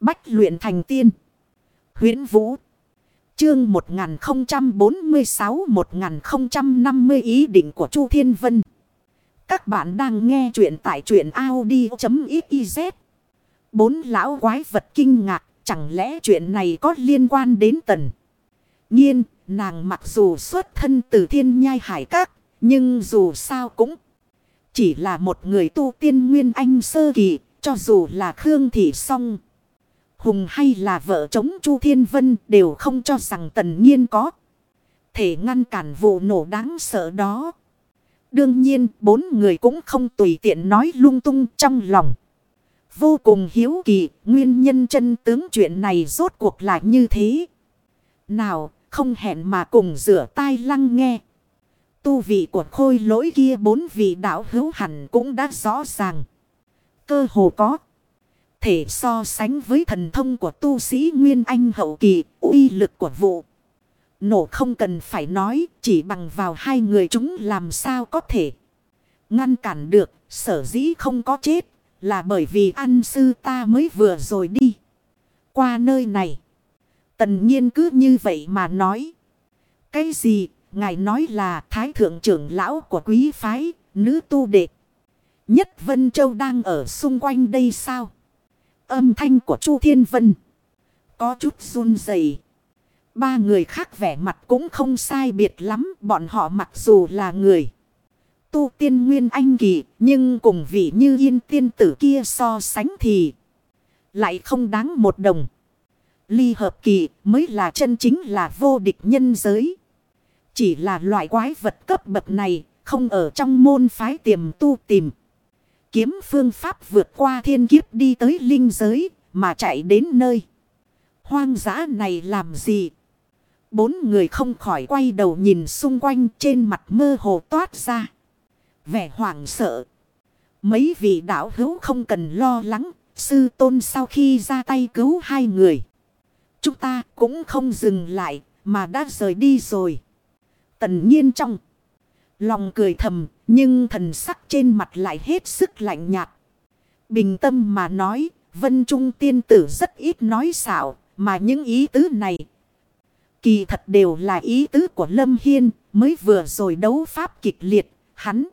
Bách luyện thành tiên. huyễn Vũ. Chương 1046-1050 ý định của Chu Thiên Vân. Các bạn đang nghe truyện tại truyện Audi.xyz. Bốn lão quái vật kinh ngạc. Chẳng lẽ chuyện này có liên quan đến tần. Nhiên, nàng mặc dù xuất thân từ thiên nhai hải các. Nhưng dù sao cũng chỉ là một người tu tiên nguyên anh sơ kỳ. Cho dù là Khương Thị Song. Hùng hay là vợ chống Chu Thiên Vân đều không cho rằng tần nhiên có. Thể ngăn cản vụ nổ đáng sợ đó. Đương nhiên, bốn người cũng không tùy tiện nói lung tung trong lòng. Vô cùng hiếu kỳ, nguyên nhân chân tướng chuyện này rốt cuộc là như thế. Nào, không hẹn mà cùng rửa tai lăng nghe. Tu vị của khôi lỗi kia bốn vị đạo hữu hẳn cũng đã rõ ràng. Cơ hồ có thể so sánh với thần thông của tu sĩ Nguyên Anh hậu kỳ, uy lực của vụ. Nổ không cần phải nói, chỉ bằng vào hai người chúng làm sao có thể ngăn cản được, sở dĩ không có chết, là bởi vì ăn sư ta mới vừa rồi đi. Qua nơi này, tần nhiên cứ như vậy mà nói. Cái gì, ngài nói là thái thượng trưởng lão của quý phái, nữ tu đệ. Nhất Vân Châu đang ở xung quanh đây sao? Âm thanh của Chu Thiên Vân. Có chút run rẩy. Ba người khác vẻ mặt cũng không sai biệt lắm. Bọn họ mặc dù là người. Tu tiên nguyên anh kỳ. Nhưng cùng vị như yên tiên tử kia so sánh thì. Lại không đáng một đồng. Ly hợp kỳ mới là chân chính là vô địch nhân giới. Chỉ là loại quái vật cấp bậc này. Không ở trong môn phái tiềm tu tìm kiếm phương pháp vượt qua thiên kiếp đi tới linh giới mà chạy đến nơi. Hoang dã này làm gì? Bốn người không khỏi quay đầu nhìn xung quanh trên mặt mơ hồ toát ra. Vẻ hoảng sợ. Mấy vị đạo hữu không cần lo lắng. Sư tôn sau khi ra tay cứu hai người. Chúng ta cũng không dừng lại mà đã rời đi rồi. Tần nhiên trong. Lòng cười thầm, nhưng thần sắc trên mặt lại hết sức lạnh nhạt. Bình tâm mà nói, Vân Trung tiên tử rất ít nói xạo, mà những ý tứ này. Kỳ thật đều là ý tứ của Lâm Hiên, mới vừa rồi đấu pháp kịch liệt, hắn.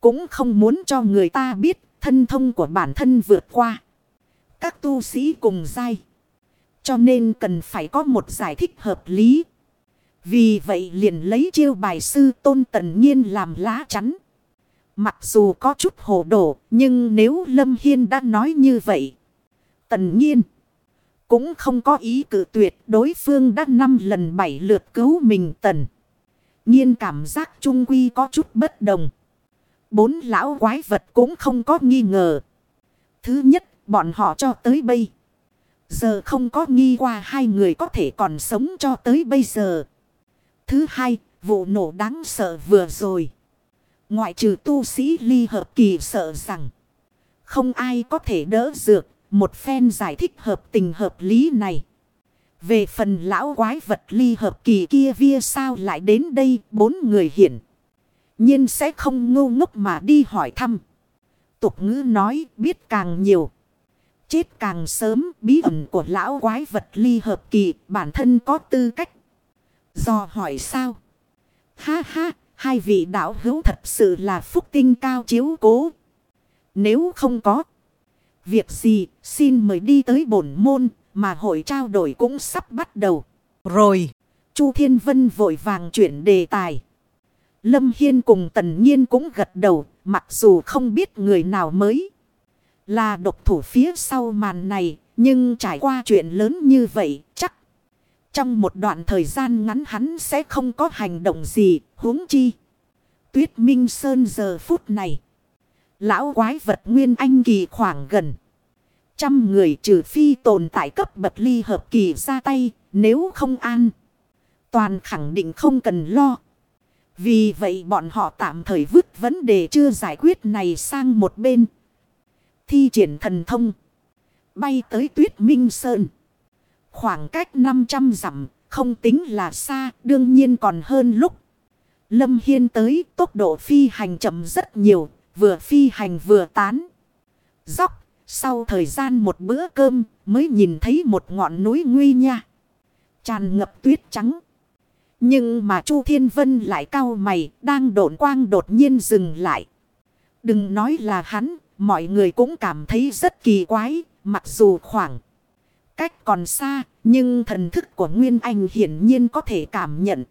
Cũng không muốn cho người ta biết thân thông của bản thân vượt qua. Các tu sĩ cùng dai. Cho nên cần phải có một giải thích hợp lý. Vì vậy liền lấy chiêu bài sư tôn tần nhiên làm lá chắn. Mặc dù có chút hồ đổ, nhưng nếu Lâm Hiên đã nói như vậy. Tần nhiên cũng không có ý cử tuyệt đối phương đã năm lần bảy lượt cứu mình tần. Nhiên cảm giác trung quy có chút bất đồng. Bốn lão quái vật cũng không có nghi ngờ. Thứ nhất, bọn họ cho tới bây. Giờ không có nghi qua hai người có thể còn sống cho tới bây giờ. Thứ hai, vụ nổ đáng sợ vừa rồi. Ngoại trừ tu sĩ ly hợp kỳ sợ rằng. Không ai có thể đỡ dược. Một phen giải thích hợp tình hợp lý này. Về phần lão quái vật ly hợp kỳ kia via sao lại đến đây bốn người hiện. nhiên sẽ không ngu ngốc mà đi hỏi thăm. Tục ngữ nói biết càng nhiều. Chết càng sớm bí ẩn của lão quái vật ly hợp kỳ bản thân có tư cách. Do hỏi sao? Ha ha, hai vị đạo hữu thật sự là phúc tinh cao chiếu cố. Nếu không có việc gì, xin mời đi tới bổn môn, mà hội trao đổi cũng sắp bắt đầu. Rồi, Chu Thiên Vân vội vàng chuyển đề tài. Lâm Hiên cùng Tần Nhiên cũng gật đầu, mặc dù không biết người nào mới là độc thủ phía sau màn này, nhưng trải qua chuyện lớn như vậy, trong một đoạn thời gian ngắn hắn sẽ không có hành động gì, huống chi. Tuyết Minh Sơn giờ phút này. Lão quái vật nguyên anh kỳ khoảng gần. Trăm người trừ phi tồn tại cấp bậc ly hợp kỳ ra tay, nếu không an. Toàn khẳng định không cần lo. Vì vậy bọn họ tạm thời vứt vấn đề chưa giải quyết này sang một bên. Thi triển thần thông. Bay tới tuyết minh sơn. Khoảng cách 500 dặm, không tính là xa, đương nhiên còn hơn lúc. Lâm Hiên tới tốc độ phi hành chậm rất nhiều, vừa phi hành vừa tán. Dóc, Sau thời gian một bữa cơm mới nhìn thấy một ngọn núi nguy nha. Tràn ngập tuyết trắng. Nhưng mà Chu Thiên Vân lại cao mày, đang độn quang đột nhiên dừng lại. Đừng nói là hắn, mọi người cũng cảm thấy rất kỳ quái, mặc dù khoảng cách còn xa, nhưng thần thức của Nguyên Anh hiển nhiên có thể cảm nhận.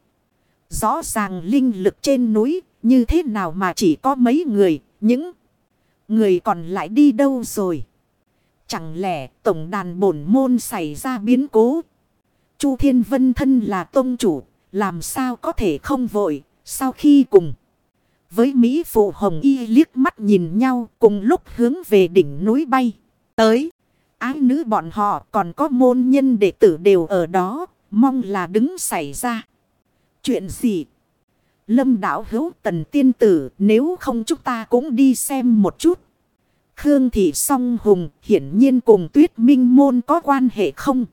Rõ ràng linh lực trên núi, như thế nào mà chỉ có mấy người, những người còn lại đi đâu rồi? Chẳng lẽ tổng đàn bổn môn xảy ra biến cố? Chu Thiên Vân thân là tôn chủ, làm sao có thể không vội, sau khi cùng. Với Mỹ Phụ Hồng Y liếc mắt nhìn nhau cùng lúc hướng về đỉnh núi bay. Tới, ái nữ bọn họ còn có môn nhân đệ tử đều ở đó, mong là đứng xảy ra. Chuyện gì? Lâm đảo hữu tần tiên tử nếu không chúng ta cũng đi xem một chút. Khương Thị Song Hùng hiển nhiên cùng tuyết minh môn có quan hệ không?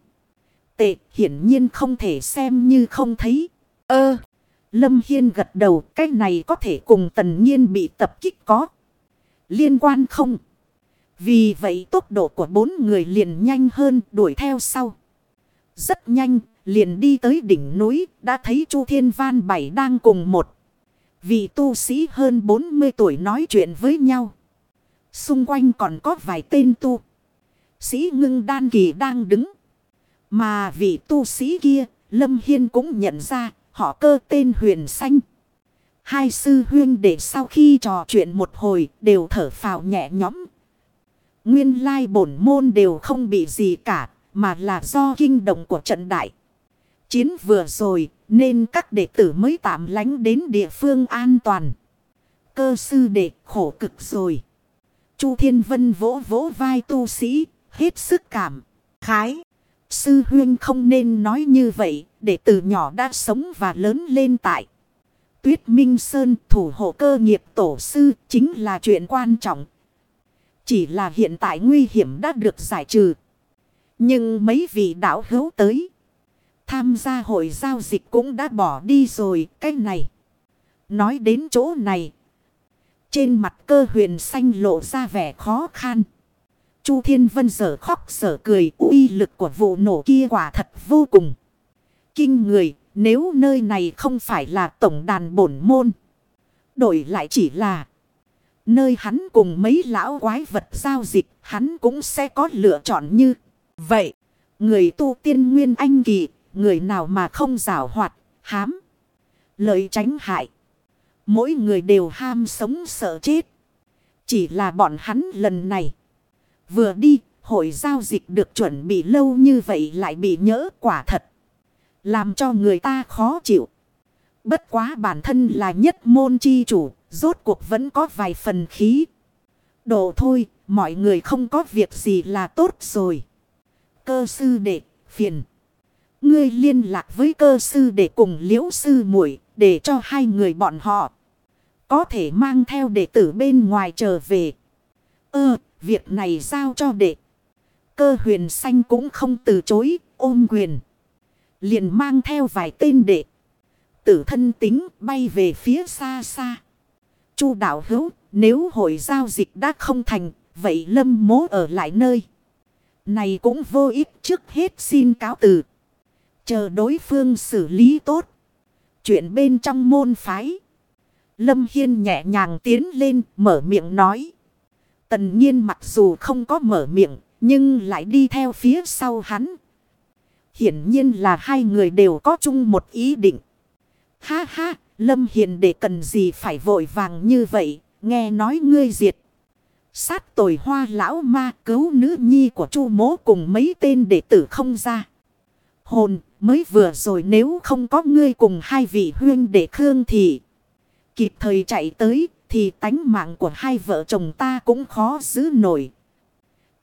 Tệ hiển nhiên không thể xem như không thấy. Ơ! Lâm Hiên gật đầu cái này có thể cùng tần nhiên bị tập kích có. Liên quan không? Vì vậy tốc độ của bốn người liền nhanh hơn đuổi theo sau. Rất nhanh, liền đi tới đỉnh núi, đã thấy Chu Thiên Văn Bảy đang cùng một. Vị tu sĩ hơn 40 tuổi nói chuyện với nhau. Xung quanh còn có vài tên tu. Sĩ ngưng đan kỳ đang đứng. Mà vị tu sĩ kia, Lâm Hiên cũng nhận ra, họ cơ tên huyền xanh. Hai sư huyên để sau khi trò chuyện một hồi đều thở phào nhẹ nhõm. Nguyên lai bổn môn đều không bị gì cả, mà là do kinh động của trận đại. Chiến vừa rồi, nên các đệ tử mới tạm lánh đến địa phương an toàn. Cơ sư đệ khổ cực rồi. Chu Thiên Vân vỗ vỗ vai tu sĩ, hết sức cảm, khái. Sư huyên không nên nói như vậy, để từ nhỏ đã sống và lớn lên tại. Tuyết Minh Sơn thủ hộ cơ nghiệp tổ sư chính là chuyện quan trọng. Chỉ là hiện tại nguy hiểm đã được giải trừ. Nhưng mấy vị đảo hữu tới. Tham gia hội giao dịch cũng đã bỏ đi rồi, cái này. Nói đến chỗ này. Trên mặt cơ huyền xanh lộ ra vẻ khó khăn. Chu Thiên Vân sở khóc sở cười, uy lực của vụ nổ kia quả thật vô cùng. Kinh người, nếu nơi này không phải là tổng đàn bổn môn. Đổi lại chỉ là nơi hắn cùng mấy lão quái vật giao dịch hắn cũng sẽ có lựa chọn như vậy. Người tu tiên nguyên anh kỳ người nào mà không rào hoạt, hám, lợi tránh hại. Mỗi người đều ham sống sợ chết. Chỉ là bọn hắn lần này. Vừa đi, hội giao dịch được chuẩn bị lâu như vậy lại bị nhỡ quả thật. Làm cho người ta khó chịu. Bất quá bản thân là nhất môn chi chủ, rốt cuộc vẫn có vài phần khí. Độ thôi, mọi người không có việc gì là tốt rồi. Cơ sư đệ, phiền. Ngươi liên lạc với cơ sư để cùng liễu sư muội để cho hai người bọn họ có thể mang theo đệ tử bên ngoài trở về. Ơ, việc này giao cho đệ. Cơ huyền xanh cũng không từ chối, ôm quyền. Liền mang theo vài tên đệ. Tử thân tính bay về phía xa xa. Chu đạo hữu, nếu hội giao dịch đã không thành, vậy lâm mố ở lại nơi. Này cũng vô ích trước hết xin cáo từ. Chờ đối phương xử lý tốt. Chuyện bên trong môn phái. Lâm Hiên nhẹ nhàng tiến lên mở miệng nói. Tần nhiên mặc dù không có mở miệng. Nhưng lại đi theo phía sau hắn. Hiển nhiên là hai người đều có chung một ý định. Ha ha, Lâm Hiền để cần gì phải vội vàng như vậy, nghe nói ngươi diệt. Sát tồi hoa lão ma cứu nữ nhi của chu mố cùng mấy tên đệ tử không ra. Hồn, mới vừa rồi nếu không có ngươi cùng hai vị huyên đệ Khương thì kịp thời chạy tới thì tánh mạng của hai vợ chồng ta cũng khó giữ nổi.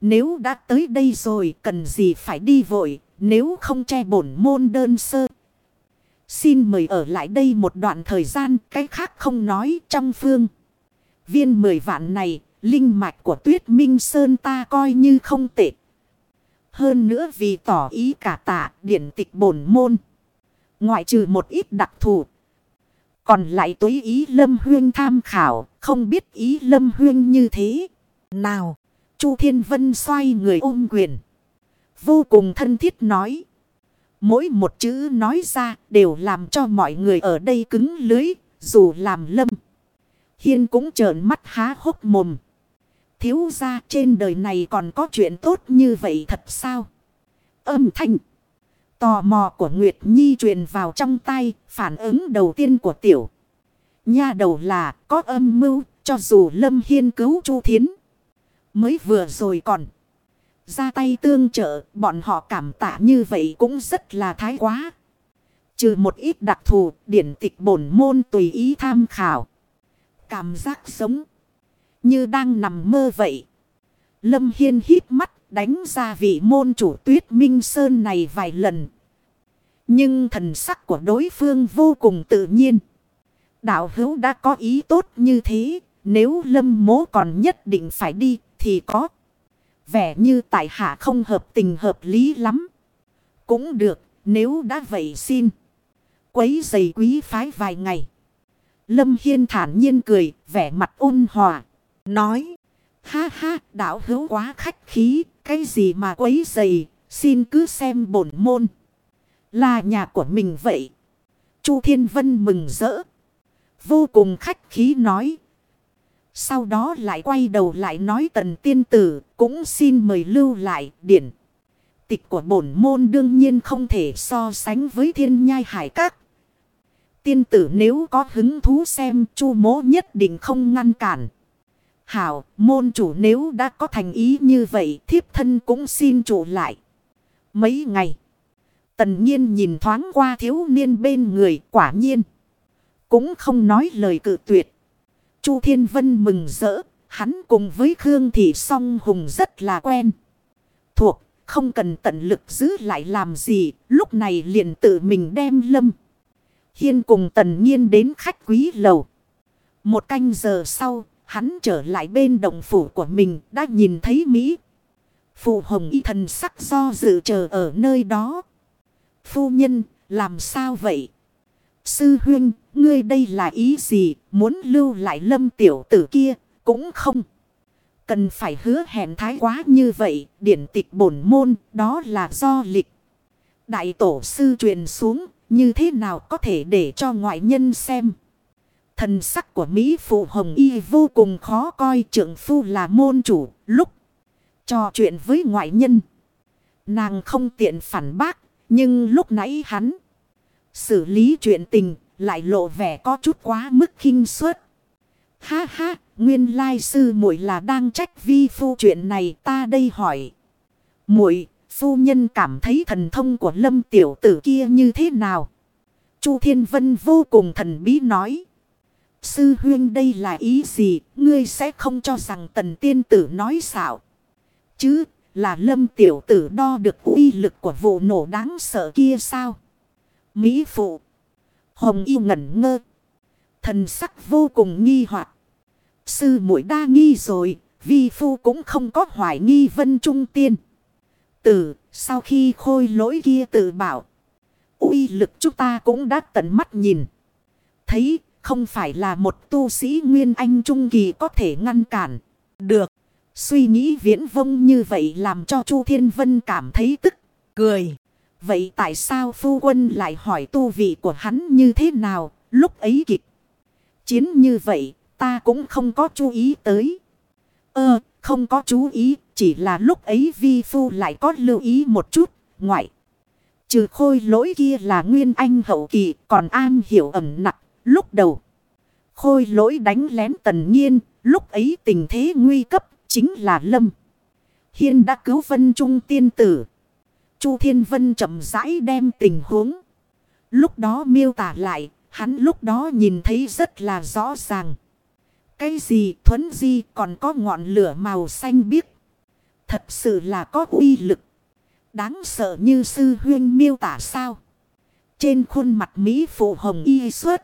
Nếu đã tới đây rồi cần gì phải đi vội nếu không che bổn môn đơn sơ. Xin mời ở lại đây một đoạn thời gian cái khác không nói trong phương. Viên mười vạn này, linh mạch của tuyết minh sơn ta coi như không tệ. Hơn nữa vì tỏ ý cả tạ điển tịch bổn môn. Ngoại trừ một ít đặc thù. Còn lại tối ý Lâm Huyên tham khảo. Không biết ý Lâm Huyên như thế. Nào. Chu Thiên Vân xoay người ôm quyền. Vô cùng thân thiết nói. Mỗi một chữ nói ra đều làm cho mọi người ở đây cứng lưới, dù làm lâm. Hiên cũng trợn mắt há hốc mồm. Thiếu ra trên đời này còn có chuyện tốt như vậy thật sao? Âm thanh. Tò mò của Nguyệt Nhi truyền vào trong tay, phản ứng đầu tiên của tiểu. Nha đầu là có âm mưu, cho dù Lâm Hiên cứu Chu Thiến. Mới vừa rồi còn. Ra tay tương trợ, bọn họ cảm tạ như vậy cũng rất là thái quá. Trừ một ít đặc thù, điển tịch bổn môn tùy ý tham khảo. Cảm giác sống. Như đang nằm mơ vậy. Lâm Hiên hít mắt đánh ra vị môn chủ tuyết minh sơn này vài lần. Nhưng thần sắc của đối phương vô cùng tự nhiên. Đạo hữu đã có ý tốt như thế. Nếu lâm mố còn nhất định phải đi thì có. Vẻ như tại hạ không hợp tình hợp lý lắm. Cũng được, nếu đã vậy xin. Quấy giày quý phái vài ngày. Lâm Hiên thản nhiên cười, vẻ mặt ôn hòa. Nói. Ha ha, đạo hữu quá khách khí. Cái gì mà quấy giày. Xin cứ xem bổn môn. Là nhà của mình vậy. Chu Thiên Vân mừng rỡ. Vô cùng khách khí nói. Sau đó lại quay đầu lại nói tần tiên tử cũng xin mời lưu lại điển. Tịch của bổn môn đương nhiên không thể so sánh với thiên nhai hải các. Tiên tử nếu có hứng thú xem chu mố nhất định không ngăn cản. Hảo, môn chủ nếu đã có thành ý như vậy thiếp thân cũng xin chủ lại. Mấy ngày. Tần nhiên nhìn thoáng qua thiếu niên bên người quả nhiên. Cũng không nói lời cự tuyệt. Chu Thiên Vân mừng rỡ. Hắn cùng với Khương Thị song hùng rất là quen. Thuộc không cần tận lực giữ lại làm gì. Lúc này liền tự mình đem lâm. Hiên cùng tần nhiên đến khách quý lầu. Một canh giờ sau. Hắn trở lại bên đồng phủ của mình đã nhìn thấy Mỹ. Phụ hồng y thần sắc do dự chờ ở nơi đó. Phu nhân, làm sao vậy? Sư huynh, ngươi đây là ý gì? Muốn lưu lại lâm tiểu tử kia, cũng không. Cần phải hứa hẹn thái quá như vậy, điển tịch bổn môn, đó là do lịch. Đại tổ sư truyền xuống, như thế nào có thể để cho ngoại nhân xem? Thần sắc của Mỹ Phụ Hồng Y vô cùng khó coi trưởng phu là môn chủ, lúc trò chuyện với ngoại nhân. Nàng không tiện phản bác, nhưng lúc nãy hắn xử lý chuyện tình lại lộ vẻ có chút quá mức khinh suất. Ha ha, nguyên lai sư muội là đang trách vi phu chuyện này ta đây hỏi. muội phu nhân cảm thấy thần thông của lâm tiểu tử kia như thế nào? Chu Thiên Vân vô cùng thần bí nói. Sư huyên đây là ý gì, ngươi sẽ không cho rằng tần tiên tử nói xạo. Chứ, là lâm tiểu tử đo được uy lực của vụ nổ đáng sợ kia sao? Mỹ phụ. Hồng y ngẩn ngơ. Thần sắc vô cùng nghi hoặc Sư muội đa nghi rồi. Vi phu cũng không có hoài nghi vân trung tiên. Tử, sau khi khôi lỗi kia tự bảo. uy lực chúng ta cũng đã tận mắt nhìn. Thấy không phải là một tu sĩ Nguyên Anh Trung Kỳ có thể ngăn cản. Được. Suy nghĩ viễn vông như vậy làm cho Chu Thiên Vân cảm thấy tức, cười. Vậy tại sao phu quân lại hỏi tu vị của hắn như thế nào, lúc ấy kịch. Chiến như vậy, ta cũng không có chú ý tới. Ơ, không có chú ý, chỉ là lúc ấy vi phu lại có lưu ý một chút, ngoại. Trừ khôi lỗi kia là nguyên anh hậu kỳ, còn an hiểu ẩm nặng, lúc đầu. Khôi lỗi đánh lén tần nhiên, lúc ấy tình thế nguy cấp, chính là Lâm. Hiên đã cứu vân trung tiên tử. Chu Thiên Vân chậm rãi đem tình huống. Lúc đó miêu tả lại, hắn lúc đó nhìn thấy rất là rõ ràng. Cái gì thuấn di còn có ngọn lửa màu xanh biếc. Thật sự là có uy lực. Đáng sợ như sư huyên miêu tả sao. Trên khuôn mặt Mỹ phụ hồng y suốt.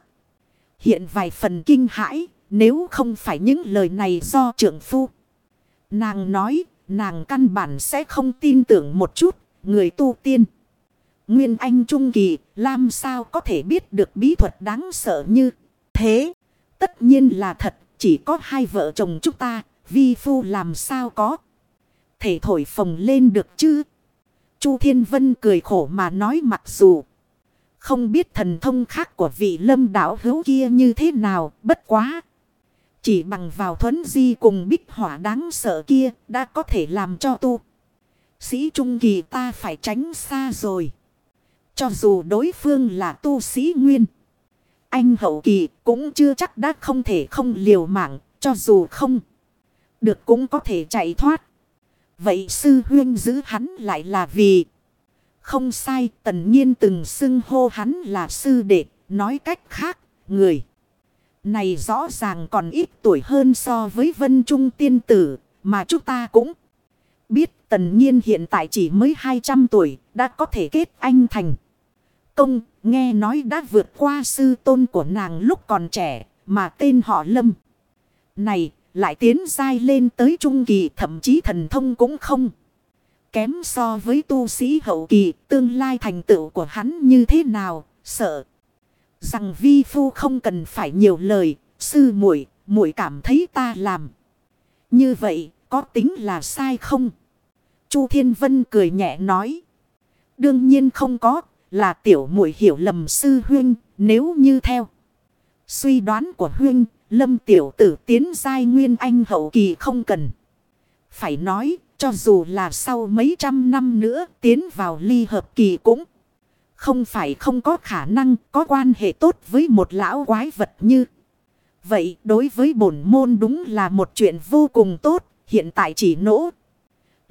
Hiện vài phần kinh hãi. Nếu không phải những lời này do trưởng phu. Nàng nói nàng căn bản sẽ không tin tưởng một chút người tu tiên. Nguyên Anh Trung Kỳ, làm sao có thể biết được bí thuật đáng sợ như thế? Tất nhiên là thật, chỉ có hai vợ chồng chúng ta, vi phu làm sao có. thể thổi phồng lên được chứ. Chu Thiên Vân cười khổ mà nói mặc dù. Không biết thần thông khác của vị lâm đảo hữu kia như thế nào, bất quá. Chỉ bằng vào thuấn di cùng bích hỏa đáng sợ kia đã có thể làm cho tu. Sĩ Trung Kỳ ta phải tránh xa rồi. Cho dù đối phương là tu sĩ nguyên. Anh hậu kỳ cũng chưa chắc đã không thể không liều mạng. Cho dù không. Được cũng có thể chạy thoát. Vậy sư huyên giữ hắn lại là vì. Không sai, tần nhiên từng xưng hô hắn là sư đệ. Nói cách khác, người. Này rõ ràng còn ít tuổi hơn so với vân trung tiên tử. Mà chúng ta cũng biết tần nhiên hiện tại chỉ mới 200 tuổi. Đã có thể kết anh thành công, nghe nói đã vượt qua sư tôn của nàng lúc còn trẻ, mà tên họ Lâm. Này, lại tiến dai lên tới trung kỳ thậm chí thần thông cũng không. Kém so với tu sĩ hậu kỳ, tương lai thành tựu của hắn như thế nào, sợ. Rằng vi phu không cần phải nhiều lời, sư muội muội cảm thấy ta làm. Như vậy, có tính là sai không? Chu Thiên Vân cười nhẹ nói. Đương nhiên không có, là tiểu muội hiểu lầm sư huyên, nếu như theo. Suy đoán của huyên, lâm tiểu tử tiến giai nguyên anh hậu kỳ không cần. Phải nói, cho dù là sau mấy trăm năm nữa tiến vào ly hợp kỳ cũng không phải không có khả năng có quan hệ tốt với một lão quái vật như. Vậy đối với bổn môn đúng là một chuyện vô cùng tốt, hiện tại chỉ nỗ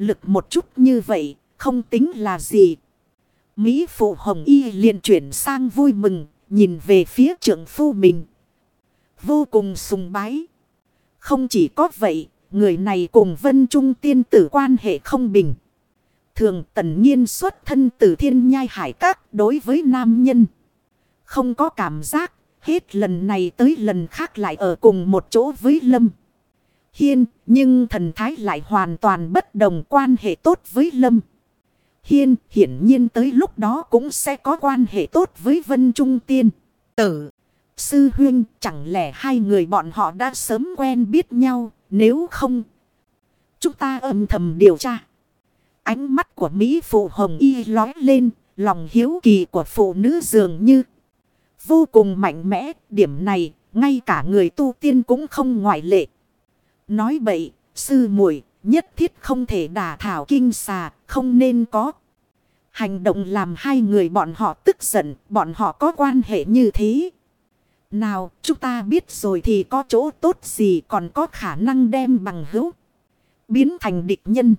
lực một chút như vậy, không tính là gì. Mỹ phụ hồng y liền chuyển sang vui mừng, nhìn về phía trưởng phu mình. Vô cùng sùng bái. Không chỉ có vậy, người này cùng vân trung tiên tử quan hệ không bình. Thường tần nhiên xuất thân từ thiên nhai hải các đối với nam nhân. Không có cảm giác, hết lần này tới lần khác lại ở cùng một chỗ với lâm. Hiên, nhưng thần thái lại hoàn toàn bất đồng quan hệ tốt với lâm. Hiên hiển nhiên tới lúc đó cũng sẽ có quan hệ tốt với Vân Trung Tiên. Tử, Sư Huyên chẳng lẽ hai người bọn họ đã sớm quen biết nhau nếu không. Chúng ta âm thầm điều tra. Ánh mắt của Mỹ Phụ Hồng Y lói lên, lòng hiếu kỳ của phụ nữ dường như vô cùng mạnh mẽ. Điểm này, ngay cả người tu tiên cũng không ngoại lệ. Nói bậy, sư muội nhất thiết không thể đả thảo kinh xà, không nên có. Hành động làm hai người bọn họ tức giận, bọn họ có quan hệ như thế. Nào, chúng ta biết rồi thì có chỗ tốt gì còn có khả năng đem bằng hữu. Biến thành địch nhân.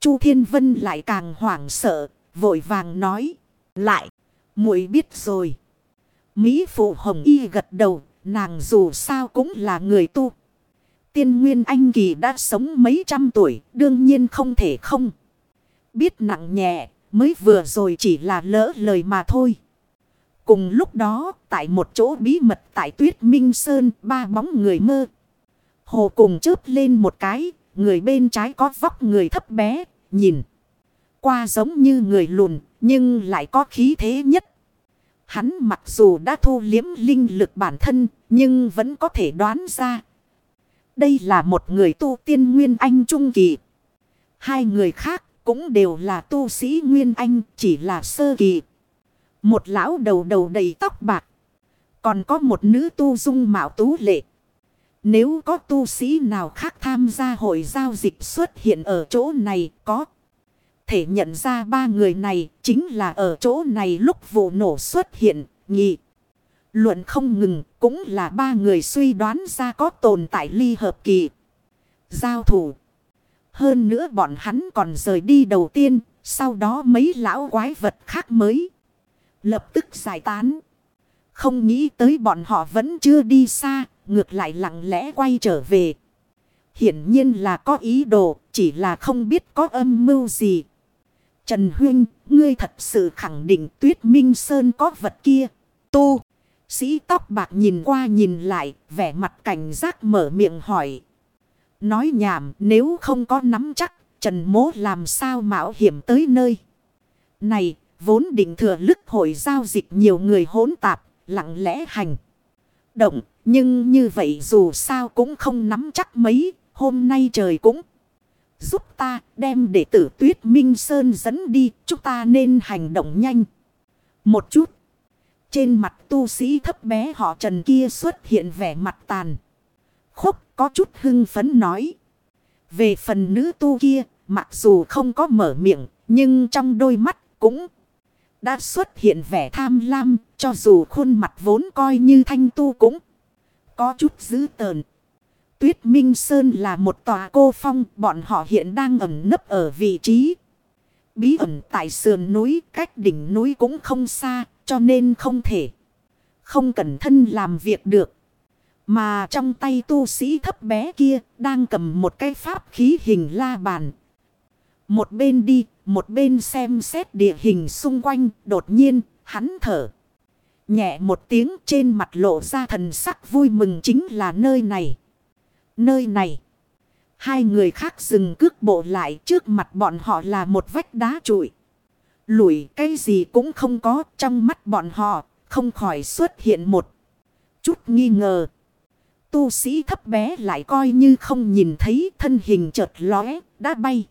Chu Thiên Vân lại càng hoảng sợ, vội vàng nói. Lại, muội biết rồi. Mỹ Phụ Hồng Y gật đầu, nàng dù sao cũng là người tu. Tiên Nguyên Anh Kỳ đã sống mấy trăm tuổi, đương nhiên không thể không. Biết nặng nhẹ, mới vừa rồi chỉ là lỡ lời mà thôi. Cùng lúc đó, tại một chỗ bí mật tại Tuyết Minh Sơn, ba bóng người mơ. Hồ cùng chớp lên một cái, người bên trái có vóc người thấp bé, nhìn. Qua giống như người lùn, nhưng lại có khí thế nhất. Hắn mặc dù đã thu liếm linh lực bản thân, nhưng vẫn có thể đoán ra đây là một người tu tiên Nguyên Anh Trung Kỳ. Hai người khác cũng đều là tu sĩ Nguyên Anh chỉ là sơ kỳ. Một lão đầu đầu đầy tóc bạc. Còn có một nữ tu dung mạo tú lệ. Nếu có tu sĩ nào khác tham gia hội giao dịch xuất hiện ở chỗ này có. Thể nhận ra ba người này chính là ở chỗ này lúc vụ nổ xuất hiện, nhị. Luận không ngừng cũng là ba người suy đoán ra có tồn tại ly hợp kỳ. Giao thủ. Hơn nữa bọn hắn còn rời đi đầu tiên. Sau đó mấy lão quái vật khác mới. Lập tức giải tán. Không nghĩ tới bọn họ vẫn chưa đi xa. Ngược lại lặng lẽ quay trở về. Hiển nhiên là có ý đồ. Chỉ là không biết có âm mưu gì. Trần Huyên, ngươi thật sự khẳng định tuyết minh sơn có vật kia. Tu. Sĩ tóc bạc nhìn qua nhìn lại, vẻ mặt cảnh giác mở miệng hỏi. Nói nhảm nếu không có nắm chắc, Trần Mố làm sao mạo hiểm tới nơi. Này, vốn định thừa lức hội giao dịch nhiều người hỗn tạp, lặng lẽ hành. Động, nhưng như vậy dù sao cũng không nắm chắc mấy, hôm nay trời cũng Giúp ta đem đệ tử Tuyết Minh Sơn dẫn đi. Chúng ta nên hành động nhanh. Một chút. Trên mặt tu sĩ thấp bé họ trần kia xuất hiện vẻ mặt tàn. Khúc có chút hưng phấn nói. Về phần nữ tu kia, mặc dù không có mở miệng, nhưng trong đôi mắt cũng đã xuất hiện vẻ tham lam, cho dù khuôn mặt vốn coi như thanh tu cũng có chút dữ tợn. Tuyết Minh Sơn là một tòa cô phong, bọn họ hiện đang ẩn nấp ở vị trí. Bí ẩn tại sườn núi, cách đỉnh núi cũng không xa, cho nên không thể. Không cẩn thân làm việc được. Mà trong tay tu sĩ thấp bé kia đang cầm một cái pháp khí hình la bàn. Một bên đi, một bên xem xét địa hình xung quanh, đột nhiên, hắn thở. Nhẹ một tiếng trên mặt lộ ra thần sắc vui mừng chính là nơi này. Nơi này. Hai người khác dừng cước bộ lại trước mặt bọn họ là một vách đá trụi. Lủi cái gì cũng không có trong mắt bọn họ, không khỏi xuất hiện một chút nghi ngờ. Tu sĩ thấp bé lại coi như không nhìn thấy thân hình chợt lóe, đã bay.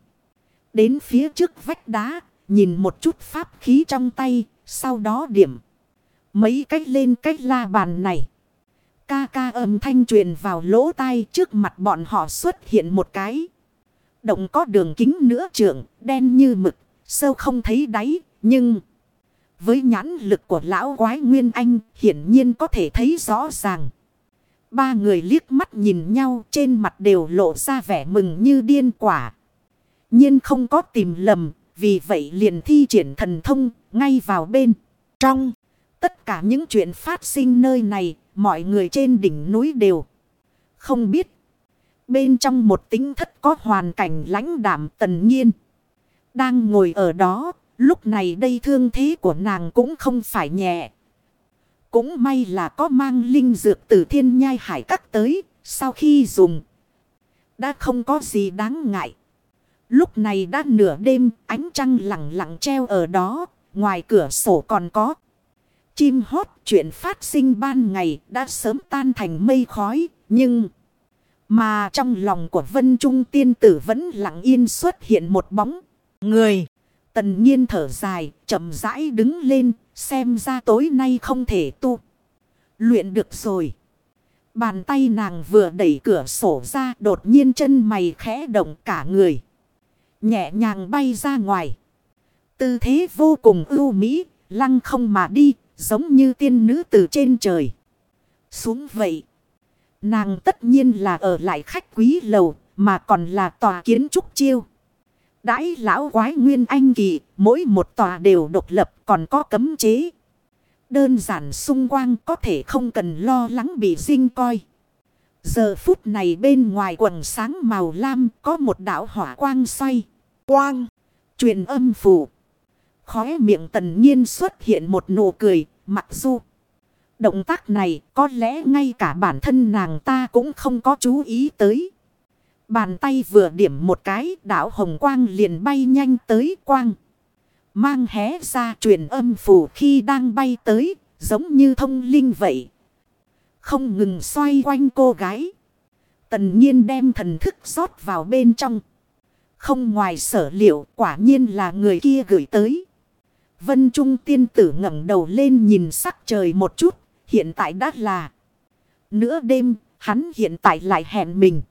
Đến phía trước vách đá, nhìn một chút pháp khí trong tay, sau đó điểm. Mấy cách lên cách la bàn này. Ca ca âm thanh truyền vào lỗ tai trước mặt bọn họ xuất hiện một cái. Động có đường kính nữa trượng, đen như mực, sâu không thấy đáy, nhưng... Với nhãn lực của lão quái Nguyên Anh hiển nhiên có thể thấy rõ ràng. Ba người liếc mắt nhìn nhau trên mặt đều lộ ra vẻ mừng như điên quả. nhiên không có tìm lầm, vì vậy liền thi triển thần thông ngay vào bên. Trong tất cả những chuyện phát sinh nơi này, mọi người trên đỉnh núi đều không biết. Bên trong một tính thất có hoàn cảnh lãnh đảm tần nhiên. Đang ngồi ở đó, lúc này đây thương thế của nàng cũng không phải nhẹ. Cũng may là có mang linh dược từ thiên nhai hải cắt tới, sau khi dùng. Đã không có gì đáng ngại. Lúc này đã nửa đêm, ánh trăng lặng lặng treo ở đó, ngoài cửa sổ còn có. Chim hót chuyện phát sinh ban ngày đã sớm tan thành mây khói, nhưng... Mà trong lòng của Vân Trung tiên tử vẫn lặng yên xuất hiện một bóng. Người. Tần nhiên thở dài, chậm rãi đứng lên, xem ra tối nay không thể tu. Luyện được rồi. Bàn tay nàng vừa đẩy cửa sổ ra đột nhiên chân mày khẽ động cả người. Nhẹ nhàng bay ra ngoài. Tư thế vô cùng ưu mỹ, lăng không mà đi, giống như tiên nữ từ trên trời. Xuống vậy. Nàng tất nhiên là ở lại khách quý lầu, mà còn là tòa kiến trúc chiêu. Đãi lão quái nguyên anh kỳ, mỗi một tòa đều độc lập còn có cấm chế. Đơn giản xung quanh có thể không cần lo lắng bị dinh coi. Giờ phút này bên ngoài quần sáng màu lam có một đảo hỏa quang xoay. Quang. Truyền âm phủ. Khóe miệng tần nhiên xuất hiện một nụ cười. Mặc dù. Động tác này có lẽ ngay cả bản thân nàng ta cũng không có chú ý tới. Bàn tay vừa điểm một cái, đảo hồng quang liền bay nhanh tới quang. Mang hé ra truyền âm phủ khi đang bay tới, giống như thông linh vậy. Không ngừng xoay quanh cô gái. Tần nhiên đem thần thức rót vào bên trong. Không ngoài sở liệu, quả nhiên là người kia gửi tới. Vân Trung tiên tử ngẩng đầu lên nhìn sắc trời một chút. Hiện tại đã là nửa đêm. Hắn hiện tại lại hẹn mình.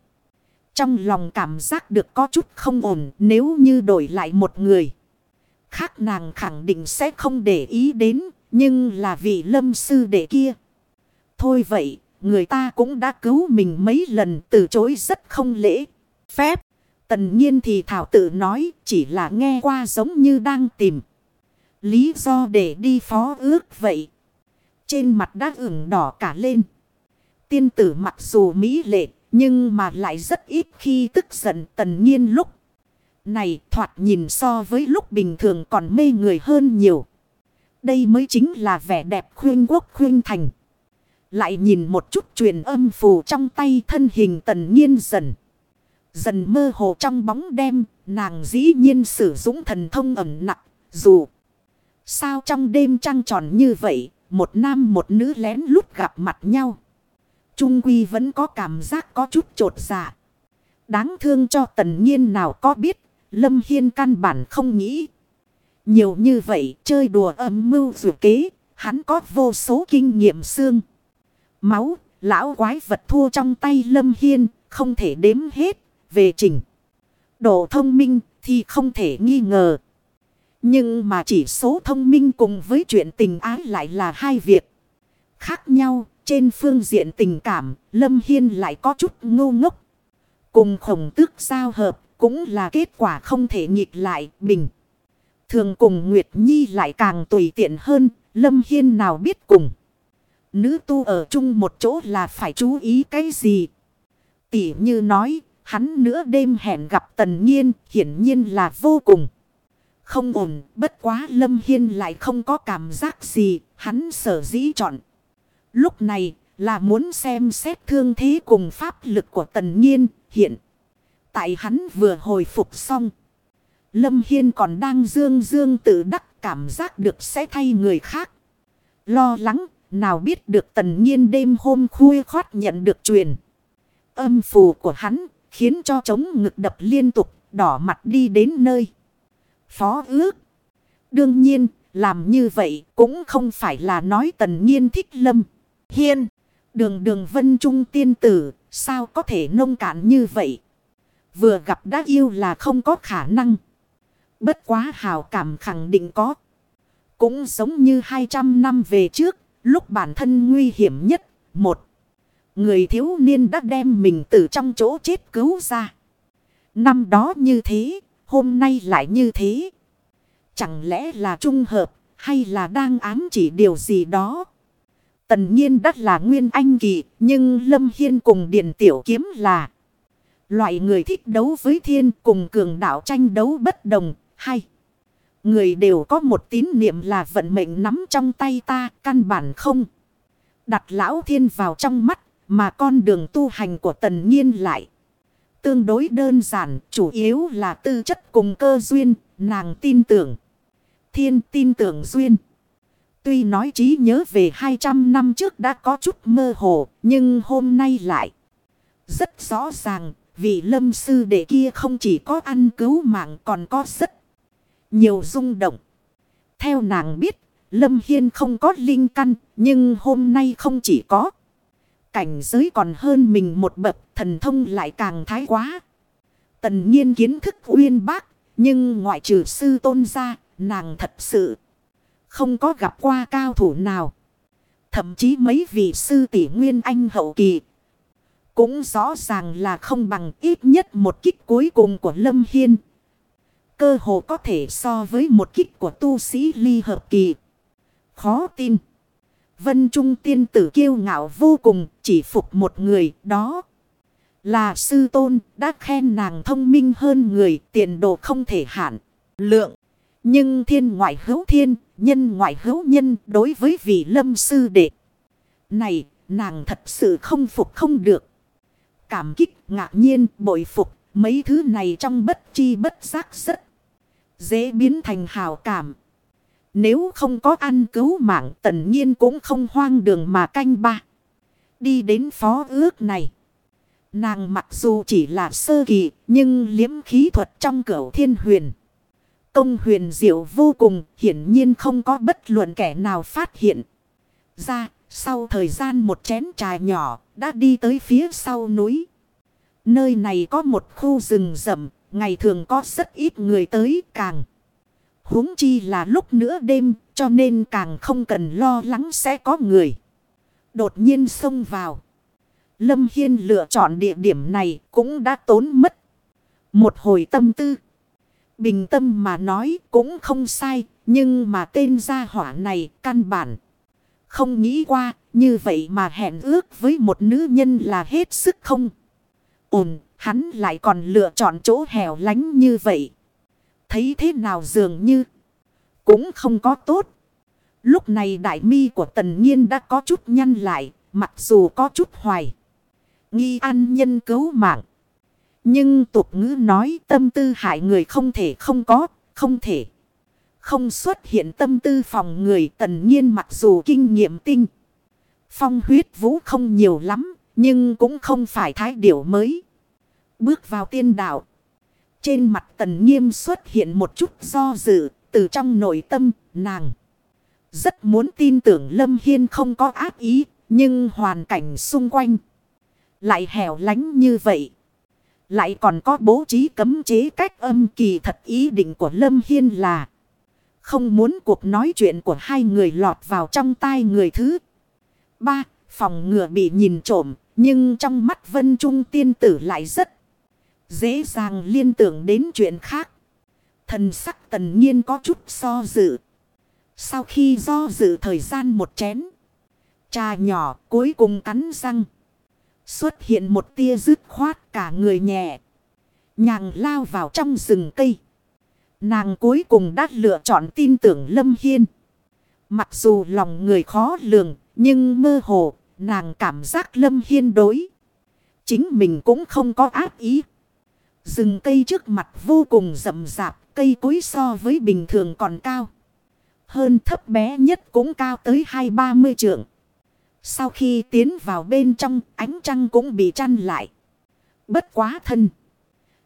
Trong lòng cảm giác được có chút không ổn nếu như đổi lại một người. Khác nàng khẳng định sẽ không để ý đến. Nhưng là vị lâm sư đệ kia. Thôi vậy, người ta cũng đã cứu mình mấy lần từ chối rất không lễ. Phép. Tần nhiên thì thảo tự nói chỉ là nghe qua giống như đang tìm. Lý do để đi phó ước vậy. Trên mặt đã ửng đỏ cả lên. Tiên tử mặc dù mỹ lệ nhưng mà lại rất ít khi tức giận tần nhiên lúc. Này thoạt nhìn so với lúc bình thường còn mê người hơn nhiều. Đây mới chính là vẻ đẹp khuyên quốc khuyên thành. Lại nhìn một chút truyền âm phù trong tay thân hình tần nhiên dần. Dần mơ hồ trong bóng đêm, nàng dĩ nhiên sử dụng thần thông ẩm nặng, dù. Sao trong đêm trăng tròn như vậy, một nam một nữ lén lút gặp mặt nhau. Trung Quy vẫn có cảm giác có chút trột dạ. Đáng thương cho tần nhiên nào có biết. Lâm Hiên căn bản không nghĩ. Nhiều như vậy chơi đùa âm mưu dù kế. Hắn có vô số kinh nghiệm xương. Máu, lão quái vật thua trong tay Lâm Hiên. Không thể đếm hết. Về trình. Độ thông minh thì không thể nghi ngờ. Nhưng mà chỉ số thông minh cùng với chuyện tình ái lại là hai việc. Khác nhau, trên phương diện tình cảm, Lâm Hiên lại có chút ngu ngốc. Cùng khổng tước giao hợp, cũng là kết quả không thể nghịch lại, bình. Thường cùng Nguyệt Nhi lại càng tùy tiện hơn, Lâm Hiên nào biết cùng. Nữ tu ở chung một chỗ là phải chú ý cái gì? Tỉ như nói, hắn nữa đêm hẹn gặp Tần Nhiên, hiển nhiên là vô cùng. Không ổn, bất quá Lâm Hiên lại không có cảm giác gì, hắn sở dĩ chọn. Lúc này là muốn xem xét thương thế cùng pháp lực của Tần Nhiên hiện. Tại hắn vừa hồi phục xong. Lâm Hiên còn đang dương dương tự đắc cảm giác được sẽ thay người khác. Lo lắng, nào biết được Tần Nhiên đêm hôm khuya khoát nhận được truyền. Âm phù của hắn khiến cho chống ngực đập liên tục, đỏ mặt đi đến nơi. Phó ước. Đương nhiên, làm như vậy cũng không phải là nói tần nhiên thích lâm. Hiên, đường đường vân trung tiên tử, sao có thể nông cạn như vậy? Vừa gặp đã yêu là không có khả năng. Bất quá hào cảm khẳng định có. Cũng giống như 200 năm về trước, lúc bản thân nguy hiểm nhất, một. Người thiếu niên đã đem mình từ trong chỗ chết cứu ra. Năm đó như thế, hôm nay lại như thế. Chẳng lẽ là trung hợp, hay là đang ám chỉ điều gì đó? Tần nhiên đắt là nguyên anh kỳ, nhưng Lâm Hiên cùng Điền Tiểu Kiếm là loại người thích đấu với thiên cùng cường đạo tranh đấu bất đồng, hay. Người đều có một tín niệm là vận mệnh nắm trong tay ta, căn bản không. Đặt lão thiên vào trong mắt, mà con đường tu hành của tần nhiên lại. Tương đối đơn giản, chủ yếu là tư chất cùng cơ duyên, nàng tin tưởng. Thiên tin tưởng duyên. Tuy nói trí nhớ về 200 năm trước đã có chút mơ hồ, nhưng hôm nay lại rất rõ ràng, vì lâm sư đệ kia không chỉ có ăn cứu mạng còn có rất nhiều rung động. Theo nàng biết, Lâm Hiên không có linh căn, nhưng hôm nay không chỉ có. Cảnh giới còn hơn mình một bậc, thần thông lại càng thái quá. Tần nhiên kiến thức uyên bác, nhưng ngoại trừ sư tôn ra, nàng thật sự không có gặp qua cao thủ nào. Thậm chí mấy vị sư tỷ nguyên anh hậu kỳ. Cũng rõ ràng là không bằng ít nhất một kích cuối cùng của Lâm Hiên. Cơ hồ có thể so với một kích của tu sĩ ly hợp kỳ. Khó tin. Vân Trung tiên tử kiêu ngạo vô cùng chỉ phục một người đó. Là sư tôn đã khen nàng thông minh hơn người tiền đồ không thể hạn. Lượng. Nhưng thiên ngoại hữu thiên, nhân ngoại hữu nhân đối với vị lâm sư đệ. Này, nàng thật sự không phục không được. Cảm kích, ngạc nhiên, bội phục, mấy thứ này trong bất chi bất giác rất dễ biến thành hào cảm. Nếu không có ăn cứu mạng tần nhiên cũng không hoang đường mà canh ba. Đi đến phó ước này. Nàng mặc dù chỉ là sơ kỳ nhưng liếm khí thuật trong cửu thiên huyền. Công huyền diệu vô cùng hiển nhiên không có bất luận kẻ nào phát hiện. Ra sau thời gian một chén trà nhỏ đã đi tới phía sau núi. Nơi này có một khu rừng rậm ngày thường có rất ít người tới càng huống chi là lúc nữa đêm, cho nên càng không cần lo lắng sẽ có người. Đột nhiên xông vào. Lâm Hiên lựa chọn địa điểm này cũng đã tốn mất. Một hồi tâm tư. Bình tâm mà nói cũng không sai, nhưng mà tên gia hỏa này căn bản. Không nghĩ qua, như vậy mà hẹn ước với một nữ nhân là hết sức không. Ổn, hắn lại còn lựa chọn chỗ hẻo lánh như vậy thấy thế nào dường như cũng không có tốt. Lúc này đại mi của tần nhiên đã có chút nhăn lại, mặc dù có chút hoài. Nghi an nhân cứu mạng. Nhưng tục ngữ nói tâm tư hại người không thể không có, không thể. Không xuất hiện tâm tư phòng người tần nhiên mặc dù kinh nghiệm tinh. Phong huyết vũ không nhiều lắm, nhưng cũng không phải thái điểu mới. Bước vào tiên đạo. Trên mặt tần nghiêm xuất hiện một chút do dự. Từ trong nội tâm nàng. Rất muốn tin tưởng Lâm Hiên không có ác ý. Nhưng hoàn cảnh xung quanh. Lại hẻo lánh như vậy. Lại còn có bố trí cấm chế cách âm kỳ thật ý định của Lâm Hiên là. Không muốn cuộc nói chuyện của hai người lọt vào trong tai người thứ. Ba, phòng ngừa bị nhìn trộm. Nhưng trong mắt Vân Trung tiên tử lại rất dễ dàng liên tưởng đến chuyện khác. Thần sắc tần nhiên có chút so dự. Sau khi do dự thời gian một chén. Trà nhỏ cuối cùng cắn răng. Xuất hiện một tia dứt khoát cả người nhẹ. Nhàng lao vào trong rừng cây. Nàng cuối cùng đã lựa chọn tin tưởng Lâm Hiên. Mặc dù lòng người khó lường, nhưng mơ hồ, nàng cảm giác Lâm Hiên đối. Chính mình cũng không có ác ý. Rừng cây trước mặt vô cùng rậm rạp, cây cối so với bình thường còn cao. Hơn thấp bé nhất cũng cao tới hai ba mươi trượng. Sau khi tiến vào bên trong, ánh trăng cũng bị chăn lại. Bất quá thân.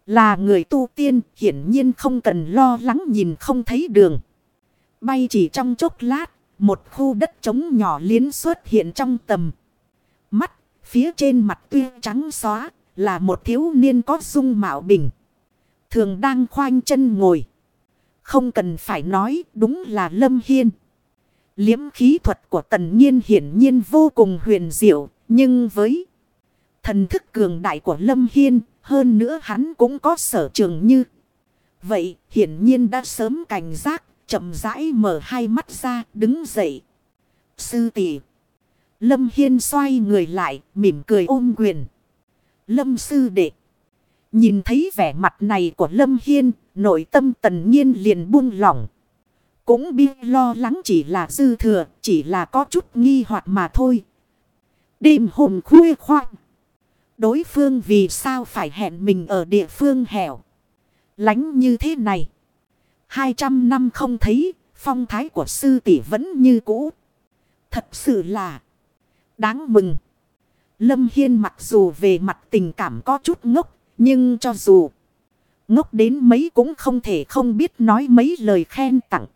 Là người tu tiên, hiển nhiên không cần lo lắng nhìn không thấy đường. Bay chỉ trong chốc lát, một khu đất trống nhỏ liến xuất hiện trong tầm. Mắt, phía trên mặt tuy trắng xóa, là một thiếu niên có dung mạo bình. Thường đang khoanh chân ngồi. Không cần phải nói, đúng là Lâm Hiên. Liếm khí thuật của tần nhiên hiển nhiên vô cùng huyền diệu, nhưng với thần thức cường đại của Lâm Hiên, hơn nữa hắn cũng có sở trường như. Vậy, hiển nhiên đã sớm cảnh giác, chậm rãi mở hai mắt ra, đứng dậy. Sư tỷ Lâm Hiên xoay người lại, mỉm cười ôm quyền. Lâm sư đệ. Nhìn thấy vẻ mặt này của Lâm Hiên, nội tâm tần nhiên liền buông lỏng. Cũng bi lo lắng chỉ là dư thừa, chỉ là có chút nghi hoặc mà thôi. Đêm hôm khuya khoang Đối phương vì sao phải hẹn mình ở địa phương hẻo. Lánh như thế này. 200 năm không thấy, phong thái của sư tỷ vẫn như cũ. Thật sự là đáng mừng. Lâm Hiên mặc dù về mặt tình cảm có chút ngốc, nhưng cho dù ngốc đến mấy cũng không thể không biết nói mấy lời khen tặng.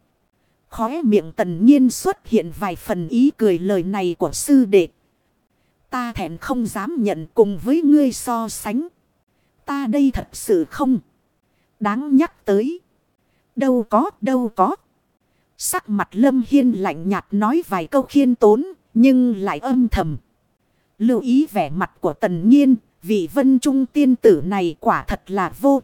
Khóe miệng tần nhiên xuất hiện vài phần ý cười lời này của sư đệ. Ta thẹn không dám nhận cùng với ngươi so sánh. Ta đây thật sự không. Đáng nhắc tới. Đâu có, đâu có. Sắc mặt lâm hiên lạnh nhạt nói vài câu khiên tốn, nhưng lại âm thầm. Lưu ý vẻ mặt của tần nhiên, vị vân trung tiên tử này quả thật là vô.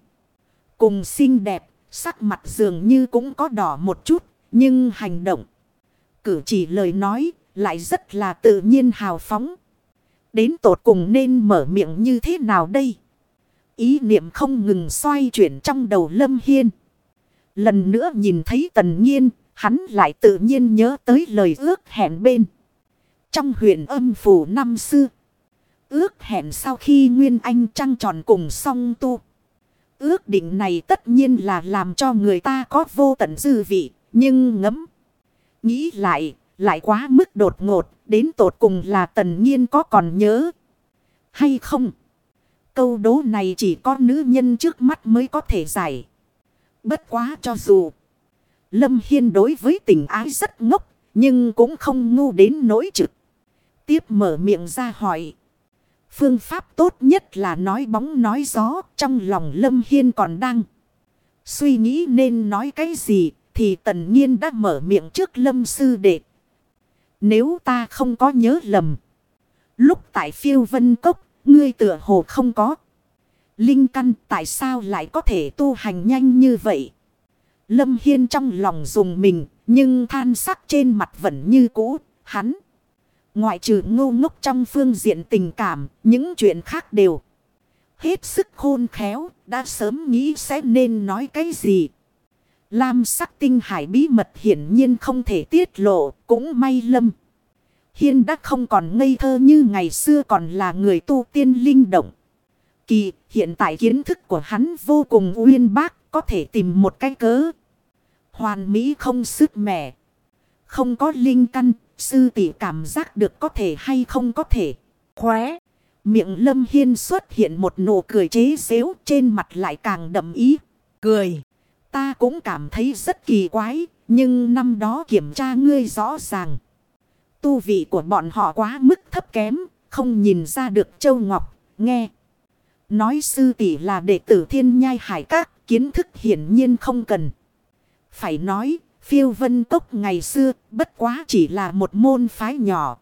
Cùng xinh đẹp, sắc mặt dường như cũng có đỏ một chút, nhưng hành động, cử chỉ lời nói lại rất là tự nhiên hào phóng. Đến tột cùng nên mở miệng như thế nào đây? Ý niệm không ngừng xoay chuyển trong đầu Lâm Hiên. Lần nữa nhìn thấy tần nhiên, hắn lại tự nhiên nhớ tới lời ước hẹn bên. Trong huyện âm phủ năm xưa. Ước hẹn sau khi Nguyên Anh trăng tròn cùng song tu. Ước định này tất nhiên là làm cho người ta có vô tận dư vị. Nhưng ngẫm, Nghĩ lại. Lại quá mức đột ngột. Đến tột cùng là tần nhiên có còn nhớ. Hay không? Câu đố này chỉ có nữ nhân trước mắt mới có thể giải. Bất quá cho dù. Lâm Hiên đối với tình ái rất ngốc. Nhưng cũng không ngu đến nỗi trực. Tiếp mở miệng ra hỏi. Phương pháp tốt nhất là nói bóng nói gió. Trong lòng Lâm Hiên còn đang. Suy nghĩ nên nói cái gì thì tần nhiên đã mở miệng trước lâm sư đệ. Nếu ta không có nhớ lầm. Lúc tại phiêu vân cốc, ngươi tựa hồ không có. Linh căn tại sao lại có thể tu hành nhanh như vậy? Lâm Hiên trong lòng dùng mình, nhưng than sắc trên mặt vẫn như cũ, hắn. Ngoại trừ ngu ngốc trong phương diện tình cảm, những chuyện khác đều. Hết sức khôn khéo, đã sớm nghĩ sẽ nên nói cái gì. Lam sắc tinh hải bí mật hiển nhiên không thể tiết lộ, cũng may lâm. Hiên đã không còn ngây thơ như ngày xưa còn là người tu tiên linh động. Kỳ, hiện tại kiến thức của hắn vô cùng uyên bác, có thể tìm một cái cớ. Hoàn mỹ không sức mẻ. Không có linh căn, sư tỷ cảm giác được có thể hay không có thể. Khóe, Miệng Lâm Hiên xuất hiện một nụ cười chế xếu trên mặt lại càng đậm ý. Cười. Ta cũng cảm thấy rất kỳ quái. Nhưng năm đó kiểm tra ngươi rõ ràng. Tu vị của bọn họ quá mức thấp kém. Không nhìn ra được Châu Ngọc. Nghe. Nói sư tỷ là đệ tử thiên nhai hải các. Kiến thức hiển nhiên không cần. Phải nói. Phiêu vân tốc ngày xưa. Bất quá chỉ là một môn phái nhỏ.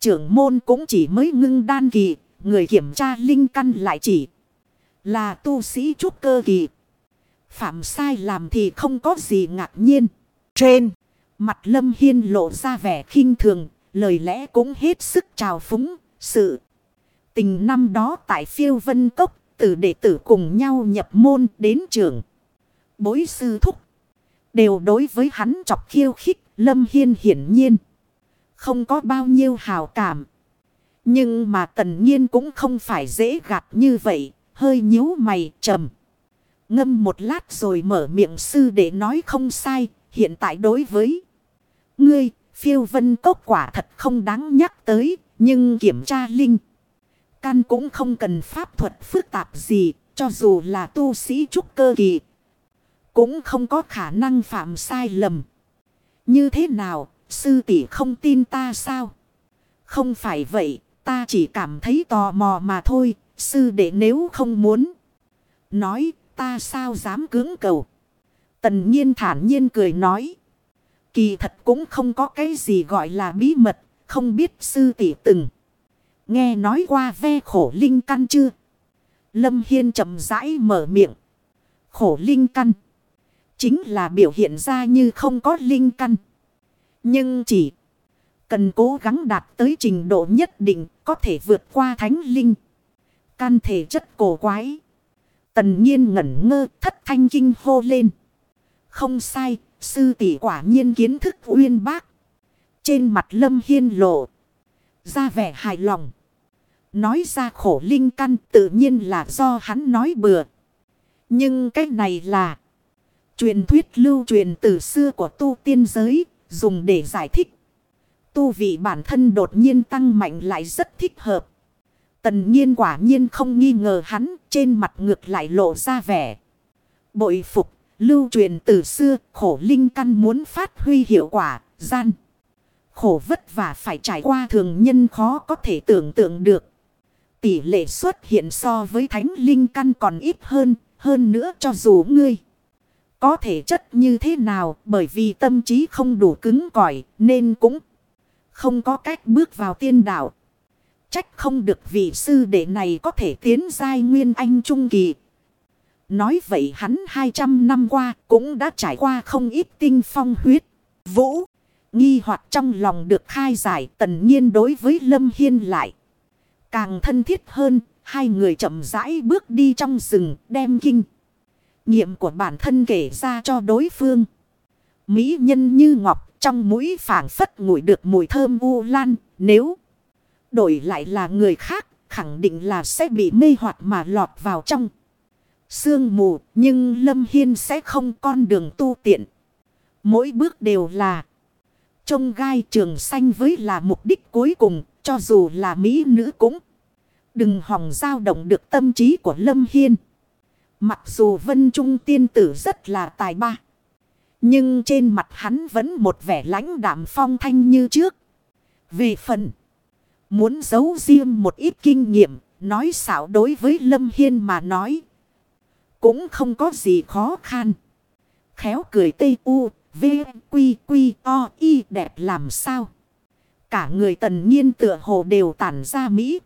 Trưởng môn cũng chỉ mới ngưng đan kỳ. Người kiểm tra linh căn lại chỉ là tu sĩ trúc cơ kỳ. Phạm sai làm thì không có gì ngạc nhiên. Trên, mặt Lâm Hiên lộ ra vẻ khinh thường, lời lẽ cũng hết sức trào phúng, sự. Tình năm đó tại phiêu vân cốc, từ đệ tử cùng nhau nhập môn đến trường. Bối sư thúc, đều đối với hắn chọc khiêu khích, Lâm Hiên hiển nhiên. Không có bao nhiêu hào cảm. Nhưng mà tần nhiên cũng không phải dễ gạt như vậy, hơi nhíu mày trầm. Ngâm một lát rồi mở miệng sư để nói không sai, hiện tại đối với ngươi, phiêu vân cốc quả thật không đáng nhắc tới, nhưng kiểm tra linh. Căn cũng không cần pháp thuật phức tạp gì, cho dù là tu sĩ trúc cơ kỳ. Cũng không có khả năng phạm sai lầm. Như thế nào, sư tỷ không tin ta sao? Không phải vậy, ta chỉ cảm thấy tò mò mà thôi, sư đệ nếu không muốn. Nói, ta sao dám cưỡng cầu. Tần nhiên thản nhiên cười nói. Kỳ thật cũng không có cái gì gọi là bí mật. Không biết sư tỷ từng. Nghe nói qua ve khổ linh căn chưa? Lâm Hiên chậm rãi mở miệng. Khổ linh căn. Chính là biểu hiện ra như không có linh căn. Nhưng chỉ cần cố gắng đạt tới trình độ nhất định có thể vượt qua thánh linh. Căn thể chất cổ quái. Tần nhiên ngẩn ngơ thất thanh kinh hô lên. Không sai, sư tỷ quả nhiên kiến thức uyên bác. Trên mặt lâm hiên lộ. Ra vẻ hài lòng. Nói ra khổ linh căn tự nhiên là do hắn nói bừa. Nhưng cái này là. Truyền thuyết lưu truyền từ xưa của tu tiên giới. Dùng để giải thích. Tu vị bản thân đột nhiên tăng mạnh lại rất thích hợp. Tần nhiên quả nhiên không nghi ngờ hắn, trên mặt ngược lại lộ ra vẻ. Bội phục, lưu truyền từ xưa, khổ linh căn muốn phát huy hiệu quả, gian. Khổ vất vả phải trải qua thường nhân khó có thể tưởng tượng được. Tỷ lệ xuất hiện so với thánh linh căn còn ít hơn, hơn nữa cho dù ngươi. Có thể chất như thế nào bởi vì tâm trí không đủ cứng cỏi nên cũng không có cách bước vào tiên đạo. Trách không được vị sư đệ này có thể tiến giai nguyên anh trung kỳ. Nói vậy hắn 200 năm qua cũng đã trải qua không ít tinh phong huyết. Vũ, nghi hoặc trong lòng được khai giải tần nhiên đối với Lâm Hiên lại. Càng thân thiết hơn, hai người chậm rãi bước đi trong rừng đem kinh. Nghiệm của bản thân kể ra cho đối phương. Mỹ nhân như ngọc trong mũi phảng phất ngửi được mùi thơm u lan nếu... Đổi lại là người khác, khẳng định là sẽ bị mê hoặc mà lọt vào trong. Sương mù, nhưng Lâm Hiên sẽ không con đường tu tiện. Mỗi bước đều là trông gai trường xanh với là mục đích cuối cùng, cho dù là mỹ nữ cũng. Đừng hòng dao động được tâm trí của Lâm Hiên. Mặc dù Vân Trung tiên tử rất là tài ba. Nhưng trên mặt hắn vẫn một vẻ lãnh đạm phong thanh như trước. vì phần. Muốn giấu riêng một ít kinh nghiệm, nói xảo đối với Lâm Hiên mà nói. Cũng không có gì khó khăn. Khéo cười tây u, v, quy, quy, o, y đẹp làm sao. Cả người tần nhiên tựa hồ đều tản ra Mỹ.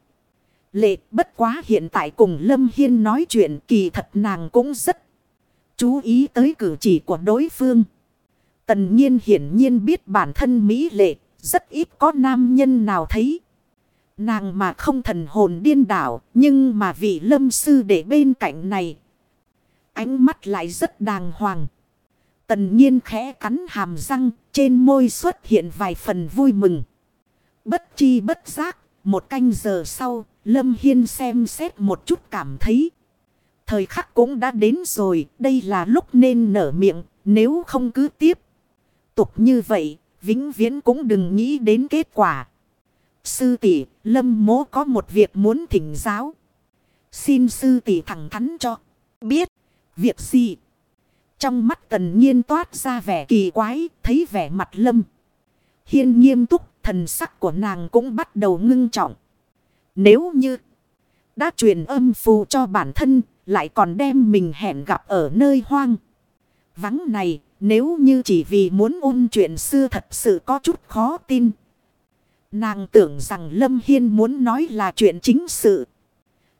Lệ bất quá hiện tại cùng Lâm Hiên nói chuyện kỳ thật nàng cũng rất chú ý tới cử chỉ của đối phương. Tần nhiên hiển nhiên biết bản thân Mỹ lệ, rất ít có nam nhân nào thấy. Nàng mà không thần hồn điên đảo, nhưng mà vị lâm sư để bên cạnh này. Ánh mắt lại rất đàng hoàng. Tần nhiên khẽ cắn hàm răng, trên môi xuất hiện vài phần vui mừng. Bất chi bất giác, một canh giờ sau, Lâm Hiên xem xét một chút cảm thấy. Thời khắc cũng đã đến rồi, đây là lúc nên nở miệng, nếu không cứ tiếp. Tục như vậy, vĩnh viễn cũng đừng nghĩ đến kết quả. Sư tỷ, lâm mố có một việc muốn thỉnh giáo. Xin sư tỷ thẳng thắn cho. Biết. Việc gì? Trong mắt tần nhiên toát ra vẻ kỳ quái. Thấy vẻ mặt lâm. Hiên nghiêm túc. Thần sắc của nàng cũng bắt đầu ngưng trọng. Nếu như. Đã truyền âm phù cho bản thân. Lại còn đem mình hẹn gặp ở nơi hoang. Vắng này. Nếu như chỉ vì muốn ôn chuyện xưa thật sự có chút khó tin. Nàng tưởng rằng Lâm Hiên muốn nói là chuyện chính sự.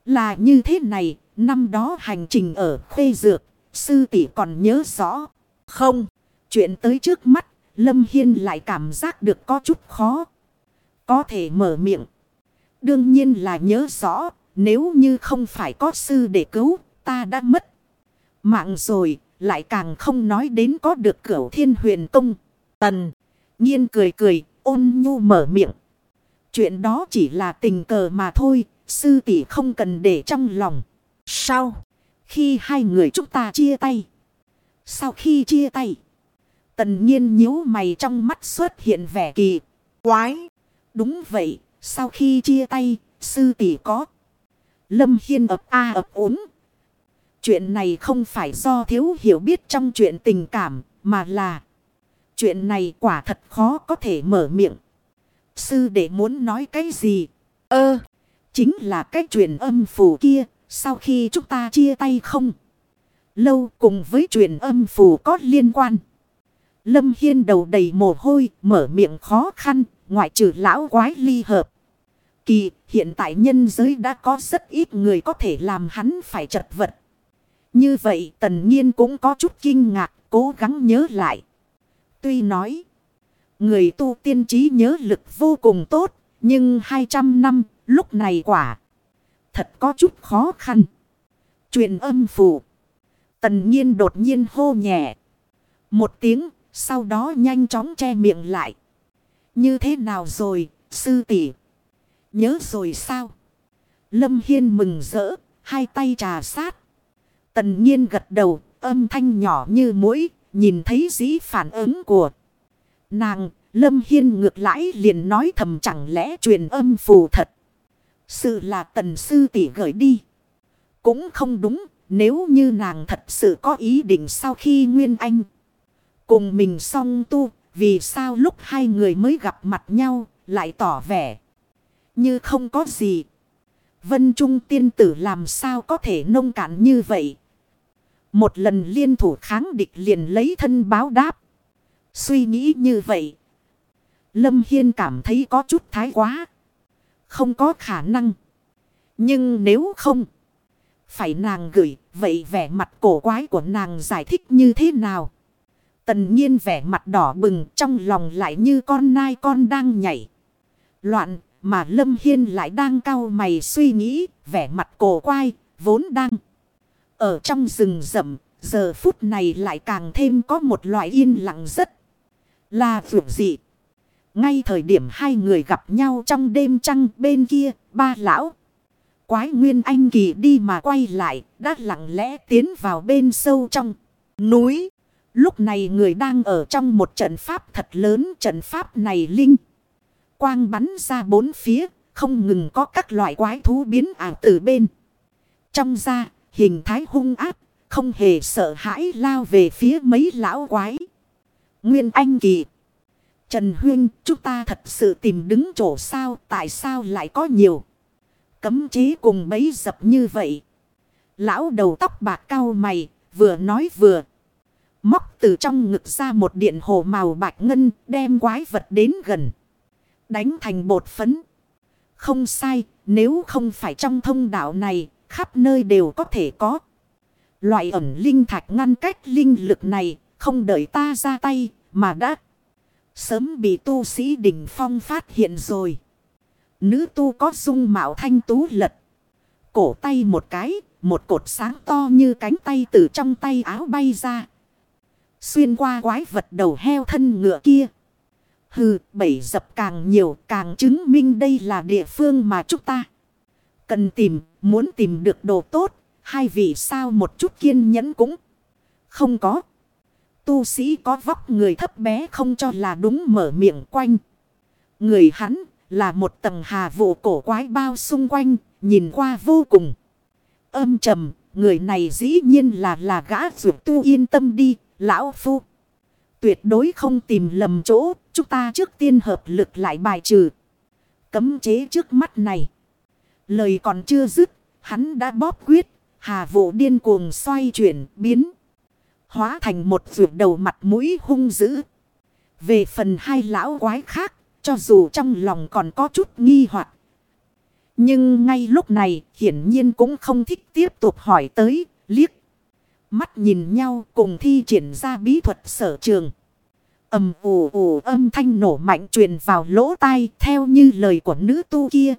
Là như thế này, năm đó hành trình ở Khê dược, sư tỷ còn nhớ rõ. Không, chuyện tới trước mắt, Lâm Hiên lại cảm giác được có chút khó. Có thể mở miệng. Đương nhiên là nhớ rõ, nếu như không phải có sư để cứu, ta đã mất. Mạng rồi, lại càng không nói đến có được cửu thiên huyền công. Tần, nhiên cười cười, ôn nhu mở miệng. Chuyện đó chỉ là tình cờ mà thôi, sư tỷ không cần để trong lòng. Sau, khi hai người chúng ta chia tay. Sau khi chia tay, tần nhiên nhíu mày trong mắt xuất hiện vẻ kỳ, quái. Đúng vậy, sau khi chia tay, sư tỷ có. Lâm Hiên ập a ập ốm. Chuyện này không phải do thiếu hiểu biết trong chuyện tình cảm, mà là... Chuyện này quả thật khó có thể mở miệng. Sư đệ muốn nói cái gì? Ơ, chính là cái chuyện âm phủ kia, sau khi chúng ta chia tay không? Lâu cùng với chuyện âm phủ có liên quan. Lâm Hiên đầu đầy mồ hôi, mở miệng khó khăn, ngoại trừ lão quái ly hợp. Kỳ, hiện tại nhân giới đã có rất ít người có thể làm hắn phải chật vật. Như vậy tần nhiên cũng có chút kinh ngạc, cố gắng nhớ lại. Tuy nói, Người tu tiên trí nhớ lực vô cùng tốt. Nhưng 200 năm lúc này quả. Thật có chút khó khăn. Truyền âm phụ. Tần nhiên đột nhiên hô nhẹ. Một tiếng. Sau đó nhanh chóng che miệng lại. Như thế nào rồi sư tỷ Nhớ rồi sao? Lâm Hiên mừng rỡ. Hai tay trà sát. Tần nhiên gật đầu. Âm thanh nhỏ như mũi. Nhìn thấy dĩ phản ứng của Nàng, Lâm Hiên ngược lại liền nói thầm chẳng lẽ truyền âm phù thật. Sự là tần sư tỷ gửi đi. Cũng không đúng, nếu như nàng thật sự có ý định sau khi Nguyên Anh. Cùng mình song tu, vì sao lúc hai người mới gặp mặt nhau, lại tỏ vẻ. Như không có gì. Vân Trung tiên tử làm sao có thể nông cạn như vậy. Một lần liên thủ kháng địch liền lấy thân báo đáp. Suy nghĩ như vậy. Lâm Hiên cảm thấy có chút thái quá. Không có khả năng. Nhưng nếu không. Phải nàng gửi. Vậy vẻ mặt cổ quái của nàng giải thích như thế nào? Tần nhiên vẻ mặt đỏ bừng. Trong lòng lại như con nai con đang nhảy. Loạn. Mà Lâm Hiên lại đang cau mày suy nghĩ. Vẻ mặt cổ quái. Vốn đang. Ở trong rừng rậm. Giờ phút này lại càng thêm có một loại yên lặng rất là vượt dị. Ngay thời điểm hai người gặp nhau trong đêm trăng bên kia, ba lão. Quái nguyên anh kỳ đi mà quay lại, đã lặng lẽ tiến vào bên sâu trong núi. Lúc này người đang ở trong một trận pháp thật lớn, trận pháp này linh. Quang bắn ra bốn phía, không ngừng có các loại quái thú biến ảo từ bên. Trong ra, hình thái hung áp, không hề sợ hãi lao về phía mấy lão quái. Nguyên Anh Kỳ. Trần Huyên, chúng ta thật sự tìm đứng chỗ sao, tại sao lại có nhiều. Cấm chế cùng mấy dập như vậy. Lão đầu tóc bạc cao mày, vừa nói vừa. Móc từ trong ngực ra một điện hồ màu bạch ngân, đem quái vật đến gần. Đánh thành bột phấn. Không sai, nếu không phải trong thông đạo này, khắp nơi đều có thể có. Loại ẩn linh thạch ngăn cách linh lực này, không đợi ta ra tay, mà đã sớm bị tu sĩ đỉnh phong phát hiện rồi. Nữ tu có dung mạo thanh tú lật. Cổ tay một cái, một cột sáng to như cánh tay từ trong tay áo bay ra. Xuyên qua quái vật đầu heo thân ngựa kia. Hừ, bảy dập càng nhiều càng chứng minh đây là địa phương mà chúng ta cần tìm, muốn tìm được đồ tốt. Hai vị sao một chút kiên nhẫn cũng không có tu sĩ có vóc người thấp bé không cho là đúng mở miệng quanh. Người hắn là một tầng hà vụ cổ quái bao xung quanh, nhìn qua vô cùng. Âm trầm, người này dĩ nhiên là là gã ruột tu yên tâm đi, lão phu. Tuyệt đối không tìm lầm chỗ, chúng ta trước tiên hợp lực lại bài trừ. Cấm chế trước mắt này. Lời còn chưa dứt, hắn đã bóp quyết, hà vụ điên cuồng xoay chuyển, biến. Hóa thành một ruột đầu mặt mũi hung dữ. Về phần hai lão quái khác, cho dù trong lòng còn có chút nghi hoặc Nhưng ngay lúc này hiển nhiên cũng không thích tiếp tục hỏi tới, liếc. Mắt nhìn nhau cùng thi triển ra bí thuật sở trường. âm ủ ủ âm thanh nổ mạnh truyền vào lỗ tai theo như lời của nữ tu kia.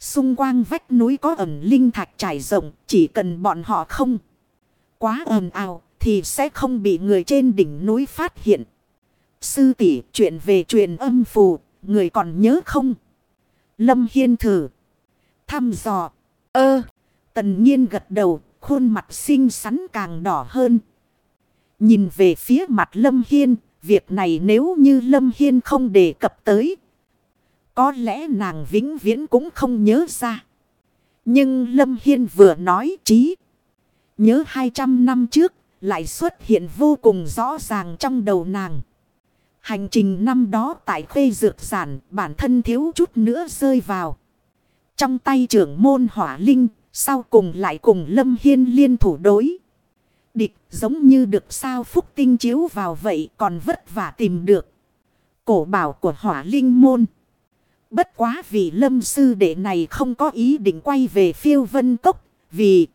Xung quanh vách núi có ẩn linh thạch trải rộng chỉ cần bọn họ không quá ồn ào thì sẽ không bị người trên đỉnh núi phát hiện. Sư tỷ chuyện về truyền âm phù, người còn nhớ không? Lâm Hiên thử. Thăm dò. Ơ. tần nhiên gật đầu, khuôn mặt xinh xắn càng đỏ hơn. Nhìn về phía mặt Lâm Hiên, việc này nếu như Lâm Hiên không đề cập tới. Có lẽ nàng vĩnh viễn cũng không nhớ ra. Nhưng Lâm Hiên vừa nói trí. Nhớ 200 năm trước, lại xuất hiện vô cùng rõ ràng trong đầu nàng. Hành trình năm đó tại khuê dược sản bản thân thiếu chút nữa rơi vào. Trong tay trưởng môn hỏa linh, sau cùng lại cùng Lâm Hiên liên thủ đối. Địch giống như được sao phúc tinh chiếu vào vậy còn vất vả tìm được. Cổ bảo của hỏa linh môn. Bất quá vì lâm sư đệ này không có ý định quay về phiêu vân cốc. Vì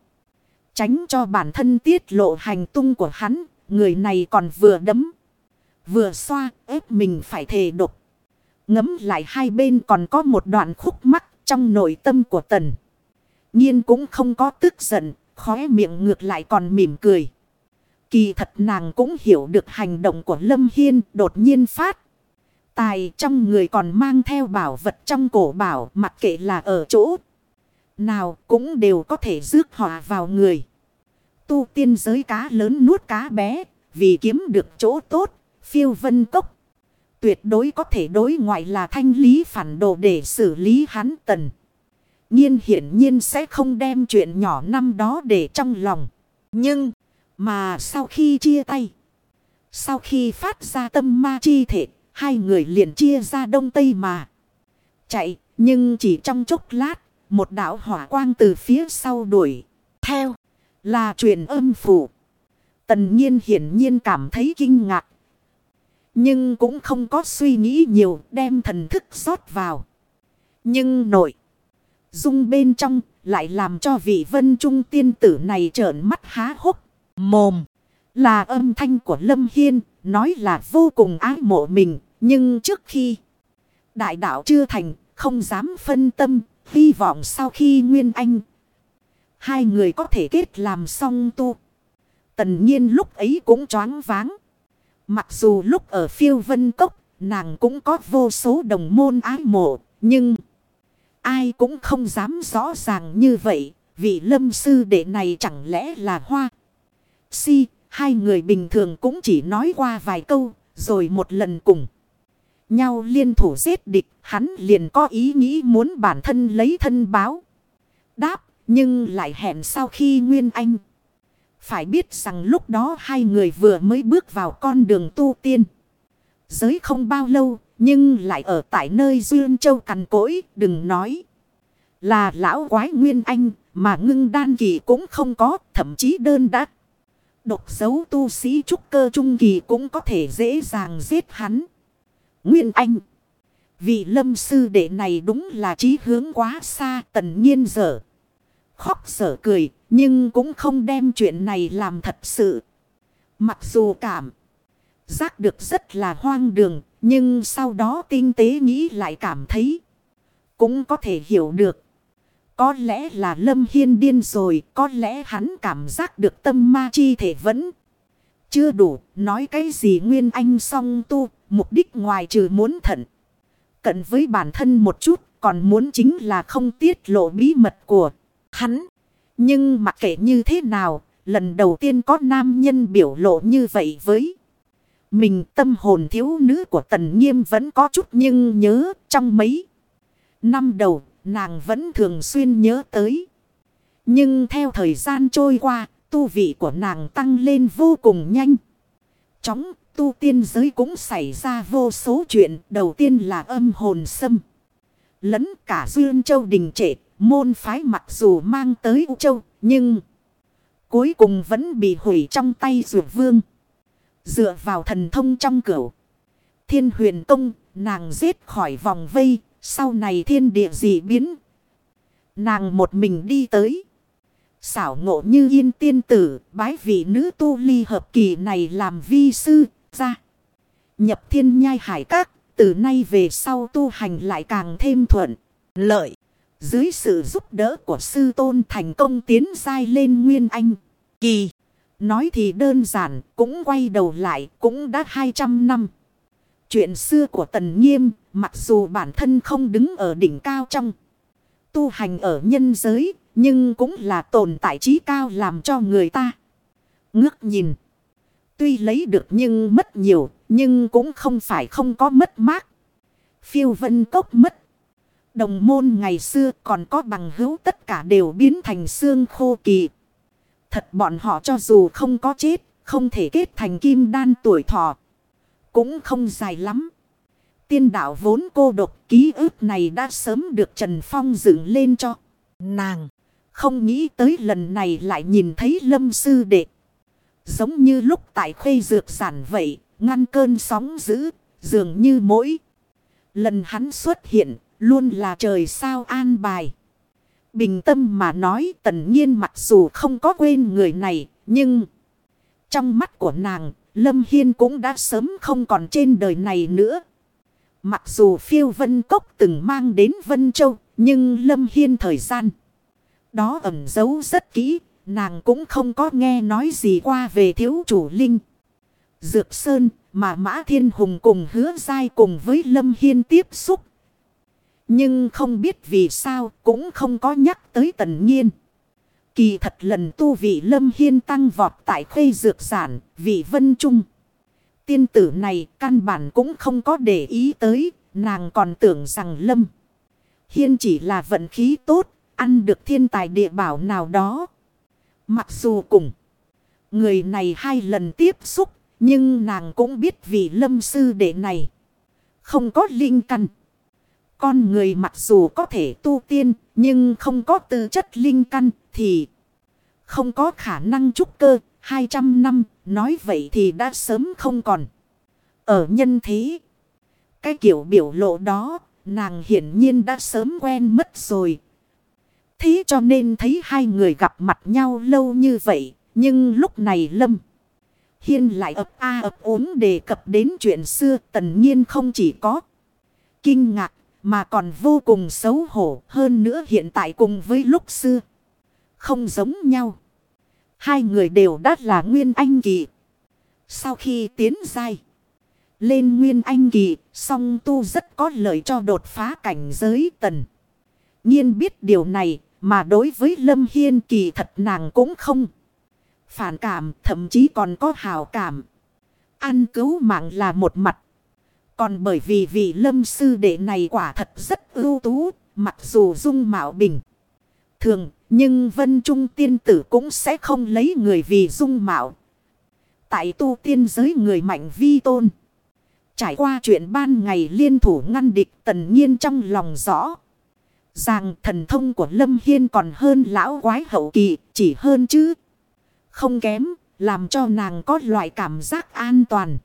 tránh cho bản thân tiết lộ hành tung của hắn. Người này còn vừa đấm. Vừa xoa ép mình phải thề độc. Ngấm lại hai bên còn có một đoạn khúc mắc trong nội tâm của tần. Nhiên cũng không có tức giận, khóe miệng ngược lại còn mỉm cười. Kỳ thật nàng cũng hiểu được hành động của Lâm Hiên đột nhiên phát. Tài trong người còn mang theo bảo vật trong cổ bảo, mặc kệ là ở chỗ. Nào cũng đều có thể rước họa vào người. Tu tiên giới cá lớn nuốt cá bé, vì kiếm được chỗ tốt, phiêu vân cốc. Tuyệt đối có thể đối ngoại là thanh lý phản đồ để xử lý hắn tần. nhiên hiển nhiên sẽ không đem chuyện nhỏ năm đó để trong lòng. Nhưng mà sau khi chia tay. Sau khi phát ra tâm ma chi thể. Hai người liền chia ra đông tây mà. Chạy, nhưng chỉ trong chốc lát. Một đạo hỏa quang từ phía sau đuổi. Theo, là truyền âm phủ. Tần nhiên hiển nhiên cảm thấy kinh ngạc. Nhưng cũng không có suy nghĩ nhiều, đem thần thức rót vào. Nhưng nội. Dung bên trong lại làm cho vị vân trung tiên tử này trợn mắt há hốc. Mồm. Là âm thanh của Lâm Hiên. Nói là vô cùng ái mộ mình. Nhưng trước khi đại đạo chưa thành. Không dám phân tâm. Hy vọng sau khi Nguyên Anh. Hai người có thể kết làm song tu. Tần nhiên lúc ấy cũng choáng váng. Mặc dù lúc ở phiêu vân cốc, nàng cũng có vô số đồng môn ái mộ, nhưng ai cũng không dám rõ ràng như vậy, vì lâm sư đệ này chẳng lẽ là hoa. Si, hai người bình thường cũng chỉ nói qua vài câu, rồi một lần cùng. Nhau liên thủ giết địch, hắn liền có ý nghĩ muốn bản thân lấy thân báo. Đáp, nhưng lại hẹn sau khi Nguyên Anh. Phải biết rằng lúc đó hai người vừa mới bước vào con đường tu tiên. Giới không bao lâu, nhưng lại ở tại nơi Dương Châu cằn cỗi, đừng nói. Là lão quái Nguyên Anh, mà ngưng đan kỳ cũng không có, thậm chí đơn đắc. Độc dấu tu sĩ trúc cơ trung kỳ cũng có thể dễ dàng giết hắn. Nguyên Anh. Vị lâm sư đệ này đúng là trí hướng quá xa tần nhiên dở. Khóc sở cười, nhưng cũng không đem chuyện này làm thật sự. Mặc dù cảm giác được rất là hoang đường, nhưng sau đó tinh tế nghĩ lại cảm thấy cũng có thể hiểu được. Có lẽ là Lâm Hiên điên rồi, có lẽ hắn cảm giác được tâm ma chi thể vẫn chưa đủ, nói cái gì Nguyên Anh song tu, mục đích ngoài trừ muốn thận. Cận với bản thân một chút, còn muốn chính là không tiết lộ bí mật của hắn. Nhưng mặc kệ như thế nào, lần đầu tiên có nam nhân biểu lộ như vậy với mình tâm hồn thiếu nữ của tần nghiêm vẫn có chút nhưng nhớ trong mấy Năm đầu, nàng vẫn thường xuyên nhớ tới. Nhưng theo thời gian trôi qua, tu vị của nàng tăng lên vô cùng nhanh. Chóng, tu tiên giới cũng xảy ra vô số chuyện. Đầu tiên là âm hồn xâm. Lẫn cả Duyên Châu đình trệ, môn phái mặc dù mang tới U Châu, nhưng cuối cùng vẫn bị hủy trong tay Dược Vương. Dựa vào thần thông trong cửu. Thiên huyền tông, nàng giết khỏi vòng vây, sau này thiên địa dị biến. Nàng một mình đi tới. Xảo ngộ như yên tiên tử, bái vị nữ tu ly hợp kỳ này làm vi sư, ra. Nhập thiên nhai hải các, từ nay về sau tu hành lại càng thêm thuận, lợi. Dưới sự giúp đỡ của sư tôn thành công tiến dai lên nguyên anh. Kỳ, nói thì đơn giản, cũng quay đầu lại, cũng đã 200 năm. Chuyện xưa của Tần Nghiêm, mặc dù bản thân không đứng ở đỉnh cao trong tu hành ở nhân giới, nhưng cũng là tồn tại trí cao làm cho người ta ngước nhìn. Tuy lấy được nhưng mất nhiều, nhưng cũng không phải không có mất mát. Phiêu vân cốc mất. Đồng môn ngày xưa còn có bằng hữu tất cả đều biến thành xương khô kỳ. Thật bọn họ cho dù không có chết, không thể kết thành kim đan tuổi thọ. Cũng không dài lắm. Tiên đạo vốn cô độc ký ức này đã sớm được Trần Phong dựng lên cho nàng. Không nghĩ tới lần này lại nhìn thấy lâm sư đệ. Giống như lúc tại khuê dược giản vậy, ngăn cơn sóng dữ, dường như mỗi lần hắn xuất hiện, luôn là trời sao an bài. Bình tâm mà nói tần nhiên mặc dù không có quên người này, nhưng trong mắt của nàng, Lâm Hiên cũng đã sớm không còn trên đời này nữa. Mặc dù phiêu vân cốc từng mang đến Vân Châu, nhưng Lâm Hiên thời gian đó ẩn giấu rất kỹ, nàng cũng không có nghe nói gì qua về thiếu chủ linh. Dược Sơn mà Mã Thiên Hùng cùng hứa dai cùng với Lâm Hiên tiếp xúc. Nhưng không biết vì sao cũng không có nhắc tới tần nhiên. Kỳ thật lần tu vị Lâm Hiên tăng vọt tại khuê dược giản, vị vân trung. Tiên tử này căn bản cũng không có để ý tới, nàng còn tưởng rằng Lâm Hiên chỉ là vận khí tốt, ăn được thiên tài địa bảo nào đó. Mặc dù cùng người này hai lần tiếp xúc, nhưng nàng cũng biết vì lâm sư đệ này không có linh căn. Con người mặc dù có thể tu tiên, nhưng không có tư chất linh căn thì không có khả năng trúc cơ. 200 năm, nói vậy thì đã sớm không còn. Ở nhân thế, cái kiểu biểu lộ đó, nàng hiển nhiên đã sớm quen mất rồi, Thế cho nên thấy hai người gặp mặt nhau lâu như vậy. Nhưng lúc này Lâm Hiên lại ập a ập ốm đề cập đến chuyện xưa tần nhiên không chỉ có kinh ngạc mà còn vô cùng xấu hổ hơn nữa hiện tại cùng với lúc xưa. Không giống nhau. Hai người đều đã là nguyên anh kỳ. Sau khi tiến dai lên nguyên anh kỳ, song tu rất có lợi cho đột phá cảnh giới tần. Nhiên biết điều này, mà đối với Lâm Hiên kỳ thật nàng cũng không. Phản cảm thậm chí còn có hào cảm. Ăn cứu mạng là một mặt. Còn bởi vì vị lâm sư đệ này quả thật rất ưu tú. Mặc dù dung mạo bình. Thường nhưng vân trung tiên tử cũng sẽ không lấy người vì dung mạo. Tại tu tiên giới người mạnh vi tôn. Trải qua chuyện ban ngày liên thủ ngăn địch tần nhiên trong lòng rõ. Rằng thần thông của Lâm Hiên còn hơn lão quái hậu kỳ, chỉ hơn chứ. Không kém, làm cho nàng có loại cảm giác an toàn.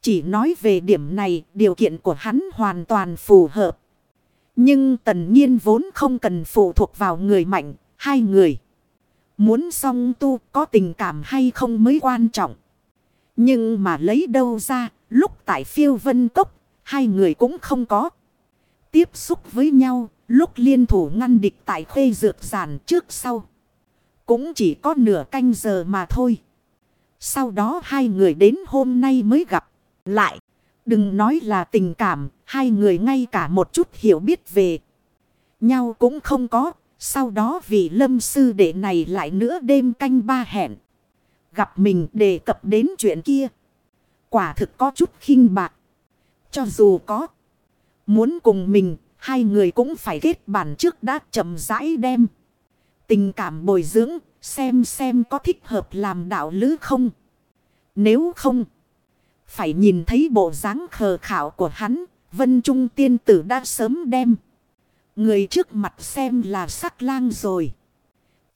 Chỉ nói về điểm này, điều kiện của hắn hoàn toàn phù hợp. Nhưng tần nhiên vốn không cần phụ thuộc vào người mạnh, hai người. Muốn song tu có tình cảm hay không mới quan trọng. Nhưng mà lấy đâu ra, lúc tại phiêu vân cốc, hai người cũng không có. Tiếp xúc với nhau, Lúc liên thủ ngăn địch tại khuê dược giản trước sau. Cũng chỉ có nửa canh giờ mà thôi. Sau đó hai người đến hôm nay mới gặp lại. Đừng nói là tình cảm, hai người ngay cả một chút hiểu biết về nhau cũng không có. Sau đó vì lâm sư đệ này lại nữa đêm canh ba hẹn. Gặp mình đề cập đến chuyện kia. Quả thực có chút khinh bạc. Cho dù có. Muốn cùng mình Hai người cũng phải kết bản trước đã chậm rãi đem. Tình cảm bồi dưỡng, xem xem có thích hợp làm đạo lữ không. Nếu không, phải nhìn thấy bộ dáng khờ khảo của hắn, Vân Trung tiên tử đã sớm đem. Người trước mặt xem là sắc lang rồi.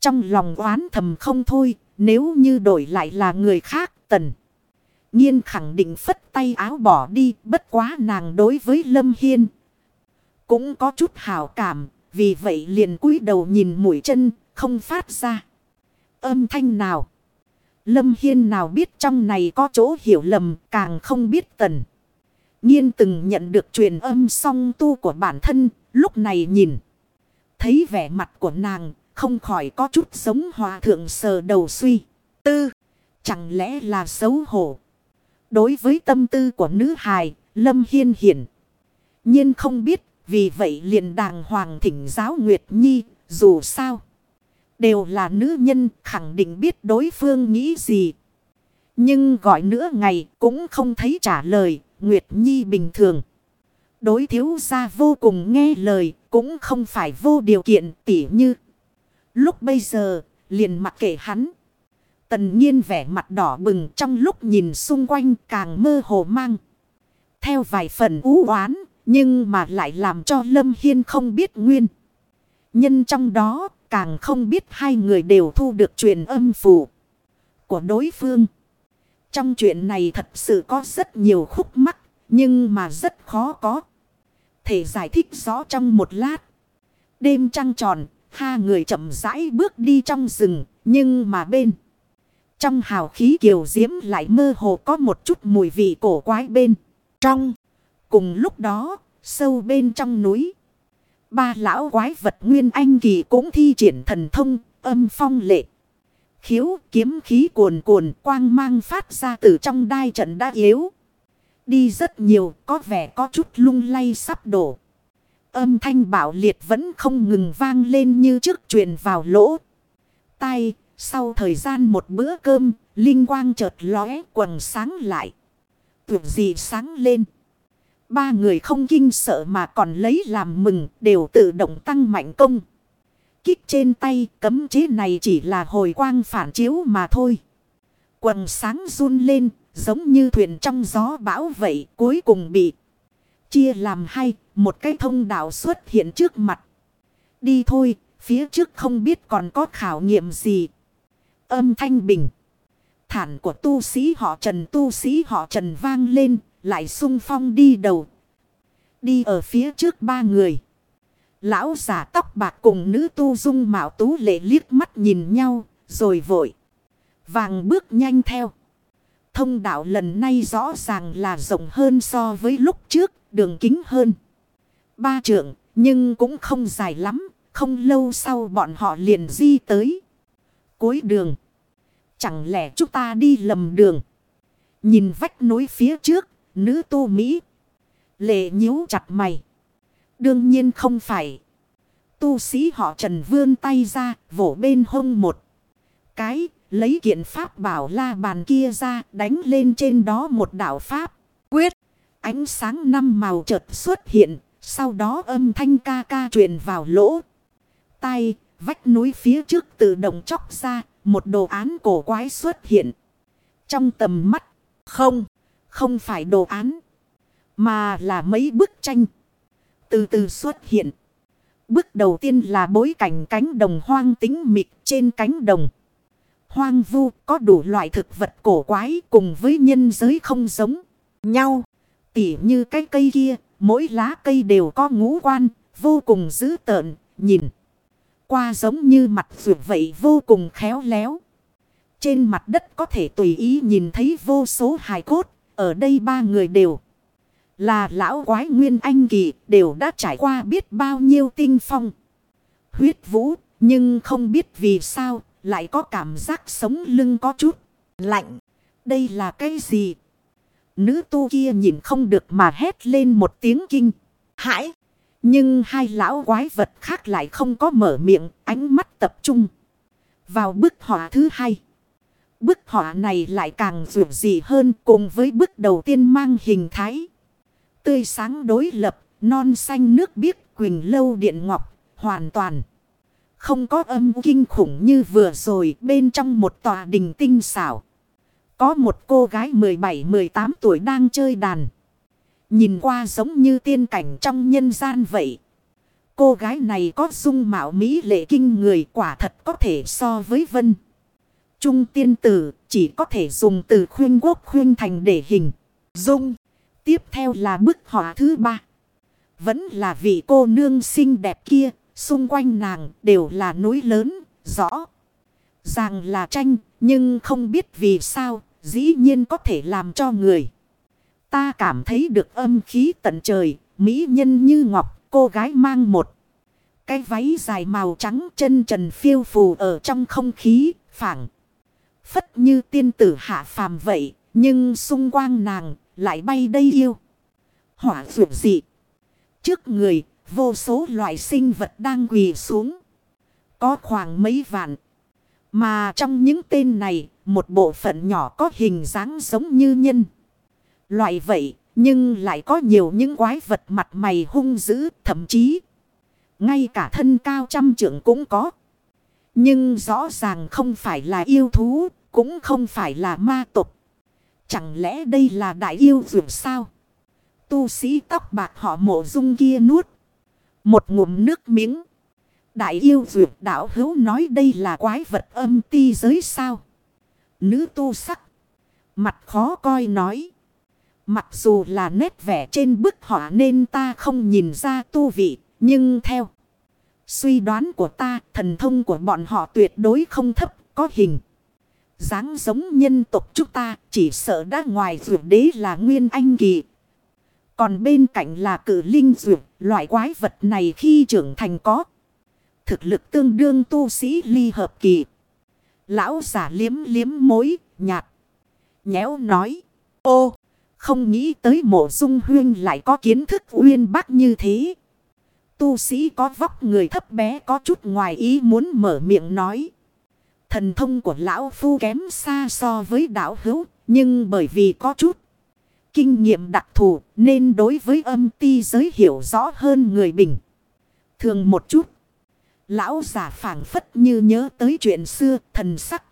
Trong lòng oán thầm không thôi, nếu như đổi lại là người khác tần. nhiên khẳng định phất tay áo bỏ đi, bất quá nàng đối với Lâm Hiên. Cũng có chút hào cảm, vì vậy liền cúi đầu nhìn mũi chân, không phát ra. Âm thanh nào. Lâm Hiên nào biết trong này có chỗ hiểu lầm, càng không biết tần. nhiên từng nhận được truyền âm song tu của bản thân, lúc này nhìn. Thấy vẻ mặt của nàng, không khỏi có chút giống hòa thượng sờ đầu suy. Tư, chẳng lẽ là xấu hổ. Đối với tâm tư của nữ hài, Lâm Hiên hiển. nhiên không biết, vì vậy liền đàng hoàng thỉnh giáo Nguyệt Nhi, dù sao. Đều là nữ nhân khẳng định biết đối phương nghĩ gì. Nhưng gọi nữa ngày cũng không thấy trả lời, Nguyệt Nhi bình thường. Đối thiếu gia vô cùng nghe lời, cũng không phải vô điều kiện tỉ như. Lúc bây giờ, liền mặc kệ hắn. Tần nhiên vẻ mặt đỏ bừng trong lúc nhìn xung quanh càng mơ hồ mang. Theo vài phần ú oán, nhưng mà lại làm cho Lâm Hiên không biết nguyên. Nhân trong đó, càng không biết hai người đều thu được truyền âm phù của đối phương. Trong chuyện này thật sự có rất nhiều khúc mắc, nhưng mà rất khó có. Thể giải thích rõ trong một lát. Đêm trăng tròn, hai người chậm rãi bước đi trong rừng, nhưng mà bên. Trong hào khí kiều diễm lại mơ hồ có một chút mùi vị cổ quái bên. Trong, cùng lúc đó, sâu bên trong núi. Ba lão quái vật nguyên anh kỳ cũng thi triển thần thông, âm phong lệ. Khiếu kiếm khí cuồn cuồn quang mang phát ra từ trong đai trận đã yếu. Đi rất nhiều có vẻ có chút lung lay sắp đổ. Âm thanh bảo liệt vẫn không ngừng vang lên như trước truyền vào lỗ. Tai, sau thời gian một bữa cơm, linh quang chợt lóe quần sáng lại. Tưởng gì sáng lên. Ba người không kinh sợ mà còn lấy làm mừng đều tự động tăng mạnh công. Kích trên tay cấm chế này chỉ là hồi quang phản chiếu mà thôi. Quần sáng run lên giống như thuyền trong gió bão vậy cuối cùng bị chia làm hai. Một cái thông đạo xuất hiện trước mặt. Đi thôi, phía trước không biết còn có khảo nghiệm gì. Âm thanh bình. Thản của tu sĩ họ Trần tu sĩ họ Trần vang lên lại sung phong đi đầu. Đi ở phía trước ba người. Lão giả tóc bạc cùng nữ tu dung mạo tú lệ liếc mắt nhìn nhau, rồi vội. Vàng bước nhanh theo. Thông đạo lần này rõ ràng là rộng hơn so với lúc trước, đường kính hơn. Ba trượng, nhưng cũng không dài lắm, không lâu sau bọn họ liền di tới. Cuối đường. Chẳng lẽ chúng ta đi lầm đường. Nhìn vách núi phía trước, Nữ tu Mỹ. Lệ nhíu chặt mày. Đương nhiên không phải. Tu sĩ họ trần vươn tay ra, vỗ bên hông một. Cái, lấy kiện pháp bảo la bàn kia ra, đánh lên trên đó một đạo pháp. Quyết, ánh sáng năm màu chợt xuất hiện, sau đó âm thanh ca ca truyền vào lỗ. Tay, vách núi phía trước tự động chóc ra, một đồ án cổ quái xuất hiện. Trong tầm mắt, không. Không phải đồ án. Mà là mấy bức tranh. Từ từ xuất hiện. Bước đầu tiên là bối cảnh cánh đồng hoang tính mịt trên cánh đồng. Hoang vu có đủ loại thực vật cổ quái cùng với nhân giới không giống nhau. Tỉ như cái cây kia, mỗi lá cây đều có ngũ quan, vô cùng dữ tợn, nhìn. Qua giống như mặt vượt vậy vô cùng khéo léo. Trên mặt đất có thể tùy ý nhìn thấy vô số hài cốt, ở đây ba người đều là lão quái nguyên anh kỳ đều đã trải qua biết bao nhiêu tinh phong. Huyết vũ nhưng không biết vì sao lại có cảm giác sống lưng có chút lạnh. Đây là cái gì? Nữ tu kia nhìn không được mà hét lên một tiếng kinh. Hãi! Nhưng hai lão quái vật khác lại không có mở miệng ánh mắt tập trung vào bức họa thứ hai. Bức họa này lại càng dù dị hơn cùng với bức đầu tiên mang hình thái. Tươi sáng đối lập, non xanh nước biếc, quỳnh lâu điện ngọc, hoàn toàn. Không có âm kinh khủng như vừa rồi bên trong một tòa đình tinh xảo. Có một cô gái 17-18 tuổi đang chơi đàn. Nhìn qua giống như tiên cảnh trong nhân gian vậy. Cô gái này có dung mạo mỹ lệ kinh người quả thật có thể so với vân. Trung tiên tử chỉ có thể dùng từ khuyên quốc khuyên thành để hình. Dung. Tiếp theo là bức họa thứ ba. Vẫn là vị cô nương xinh đẹp kia. Xung quanh nàng đều là núi lớn, rõ. Ràng là tranh, nhưng không biết vì sao, dĩ nhiên có thể làm cho người. Ta cảm thấy được âm khí tận trời, mỹ nhân như ngọc, cô gái mang một. Cái váy dài màu trắng chân trần phiêu phù ở trong không khí, phẳng. Phất như tiên tử hạ phàm vậy, nhưng xung quanh nàng lại bay đây yêu. Hỏa dụ dị. Trước người, vô số loại sinh vật đang quỳ xuống. Có khoảng mấy vạn. Mà trong những tên này, một bộ phận nhỏ có hình dáng giống như nhân. Loại vậy, nhưng lại có nhiều những quái vật mặt mày hung dữ, thậm chí ngay cả thân cao trăm trượng cũng có. Nhưng rõ ràng không phải là yêu thú, cũng không phải là ma tục. Chẳng lẽ đây là đại yêu vượt sao? Tu sĩ tóc bạc họ mộ dung kia nuốt. Một ngụm nước miếng. Đại yêu vượt đảo hữu nói đây là quái vật âm ti giới sao? Nữ tu sắc. Mặt khó coi nói. Mặc dù là nét vẽ trên bức họa nên ta không nhìn ra tu vị. Nhưng theo suy đoán của ta, thần thông của bọn họ tuyệt đối không thấp, có hình. dáng giống nhân tộc chúng ta, chỉ sợ đã ngoài vượt đế là nguyên anh kỳ. Còn bên cạnh là cử linh dược, loại quái vật này khi trưởng thành có. Thực lực tương đương tu sĩ ly hợp kỳ. Lão giả liếm liếm mối, nhạt. Nhéo nói. Ô, không nghĩ tới mộ dung huyên lại có kiến thức uyên bác như thế. Tu sĩ có vóc người thấp bé có chút ngoài ý muốn mở miệng nói. Thần thông của lão phu kém xa so với đạo hữu, nhưng bởi vì có chút kinh nghiệm đặc thù nên đối với âm ti giới hiểu rõ hơn người bình. Thường một chút. Lão giả phảng phất như nhớ tới chuyện xưa thần sắc.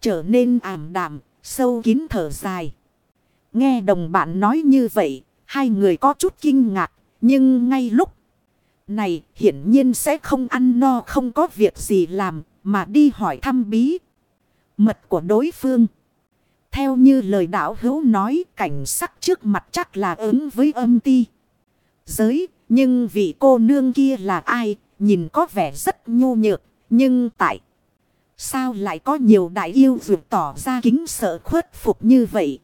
Trở nên ảm đạm, sâu kín thở dài. Nghe đồng bạn nói như vậy, hai người có chút kinh ngạc. Nhưng ngay lúc này hiển nhiên sẽ không ăn no không có việc gì làm mà đi hỏi thăm bí. Mật của đối phương. Theo như lời đạo hữu nói cảnh sắc trước mặt chắc là ứng với âm ti. Giới, nhưng vị cô nương kia là ai, nhìn có vẻ rất nhu nhược, nhưng tại sao lại có nhiều đại yêu vượt tỏ ra kính sợ khuất phục như vậy?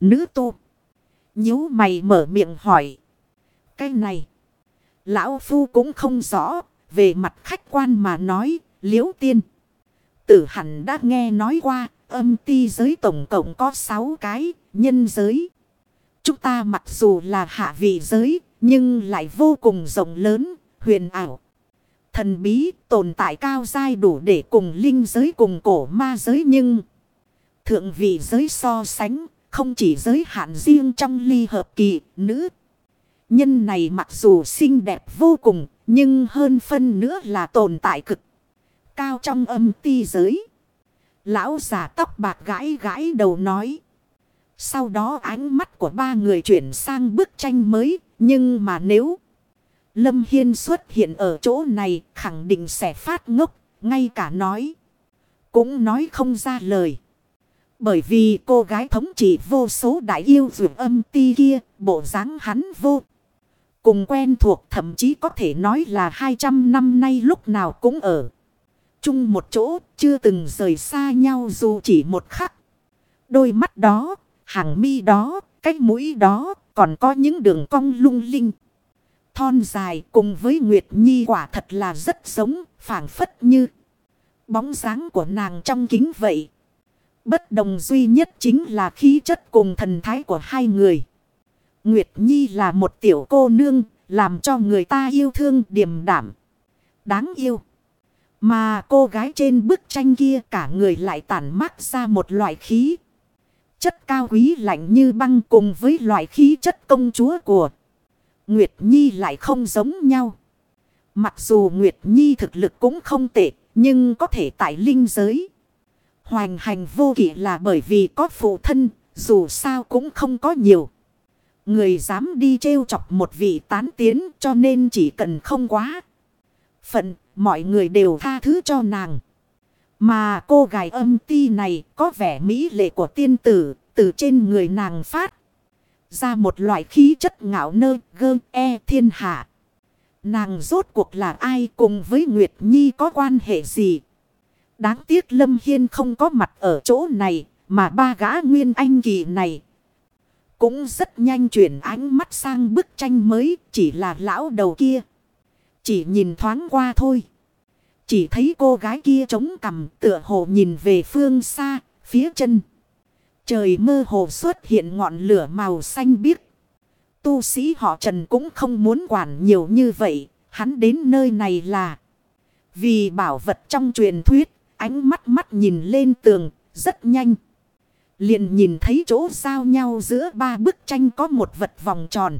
Nữ tu, nhíu mày mở miệng hỏi. Cái này, lão phu cũng không rõ, về mặt khách quan mà nói, liễu tiên. Tử hẳn đã nghe nói qua, âm ti giới tổng cộng có 6 cái, nhân giới. Chúng ta mặc dù là hạ vị giới, nhưng lại vô cùng rộng lớn, huyền ảo. Thần bí tồn tại cao dai đủ để cùng linh giới cùng cổ ma giới nhưng thượng vị giới so sánh không chỉ giới hạn riêng trong ly hợp kỳ nữ. Nhân này mặc dù xinh đẹp vô cùng nhưng hơn phân nữa là tồn tại cực cao trong âm ti giới. Lão giả tóc bạc gãi gãi đầu nói. Sau đó ánh mắt của ba người chuyển sang bức tranh mới. Nhưng mà nếu Lâm Hiên xuất hiện ở chỗ này, khẳng định sẽ phát ngốc. Ngay cả nói. Cũng nói không ra lời. Bởi vì cô gái thống trị vô số đại yêu dược âm ti kia. Bộ dáng hắn vô. Cùng quen thuộc, thậm chí có thể nói là 200 năm nay lúc nào cũng ở chung một chỗ, chưa từng rời xa nhau dù chỉ một khắc. Đôi mắt đó, hàng mi đó, cái mũi đó, còn có những đường cong lung linh. Thon dài cùng với Nguyệt Nhi quả thật là rất giống, phảng phất như bóng dáng của nàng trong kính vậy. Bất đồng duy nhất chính là khí chất cùng thần thái của hai người. Nguyệt Nhi là một tiểu cô nương, làm cho người ta yêu thương điềm đảm. Đáng yêu. Mà cô gái trên bức tranh kia cả người lại tản mát ra một loại khí. Chất cao quý lạnh như băng cùng với loại khí chất công chúa của Nguyệt Nhi lại không giống nhau. Mặc dù Nguyệt Nhi thực lực cũng không tệ, nhưng có thể tại linh giới. Hoành hành vô kỷ là bởi vì có phụ thân, dù sao cũng không có nhiều. Người dám đi trêu chọc một vị tán tiến cho nên chỉ cần không quá. Phận, mọi người đều tha thứ cho nàng. Mà cô gái âm ti này có vẻ mỹ lệ của tiên tử, từ trên người nàng phát. Ra một loại khí chất ngạo nơ gơ e thiên hạ. Nàng rốt cuộc là ai cùng với Nguyệt Nhi có quan hệ gì? Đáng tiếc Lâm Hiên không có mặt ở chỗ này, mà ba gã nguyên anh kỳ này. Cũng rất nhanh chuyển ánh mắt sang bức tranh mới, chỉ là lão đầu kia. Chỉ nhìn thoáng qua thôi. Chỉ thấy cô gái kia chống cằm tựa hồ nhìn về phương xa, phía chân. Trời mơ hồ xuất hiện ngọn lửa màu xanh biếc. Tu sĩ họ Trần cũng không muốn quản nhiều như vậy. Hắn đến nơi này là vì bảo vật trong truyền thuyết. Ánh mắt mắt nhìn lên tường rất nhanh. Liền nhìn thấy chỗ giao nhau giữa ba bức tranh có một vật vòng tròn.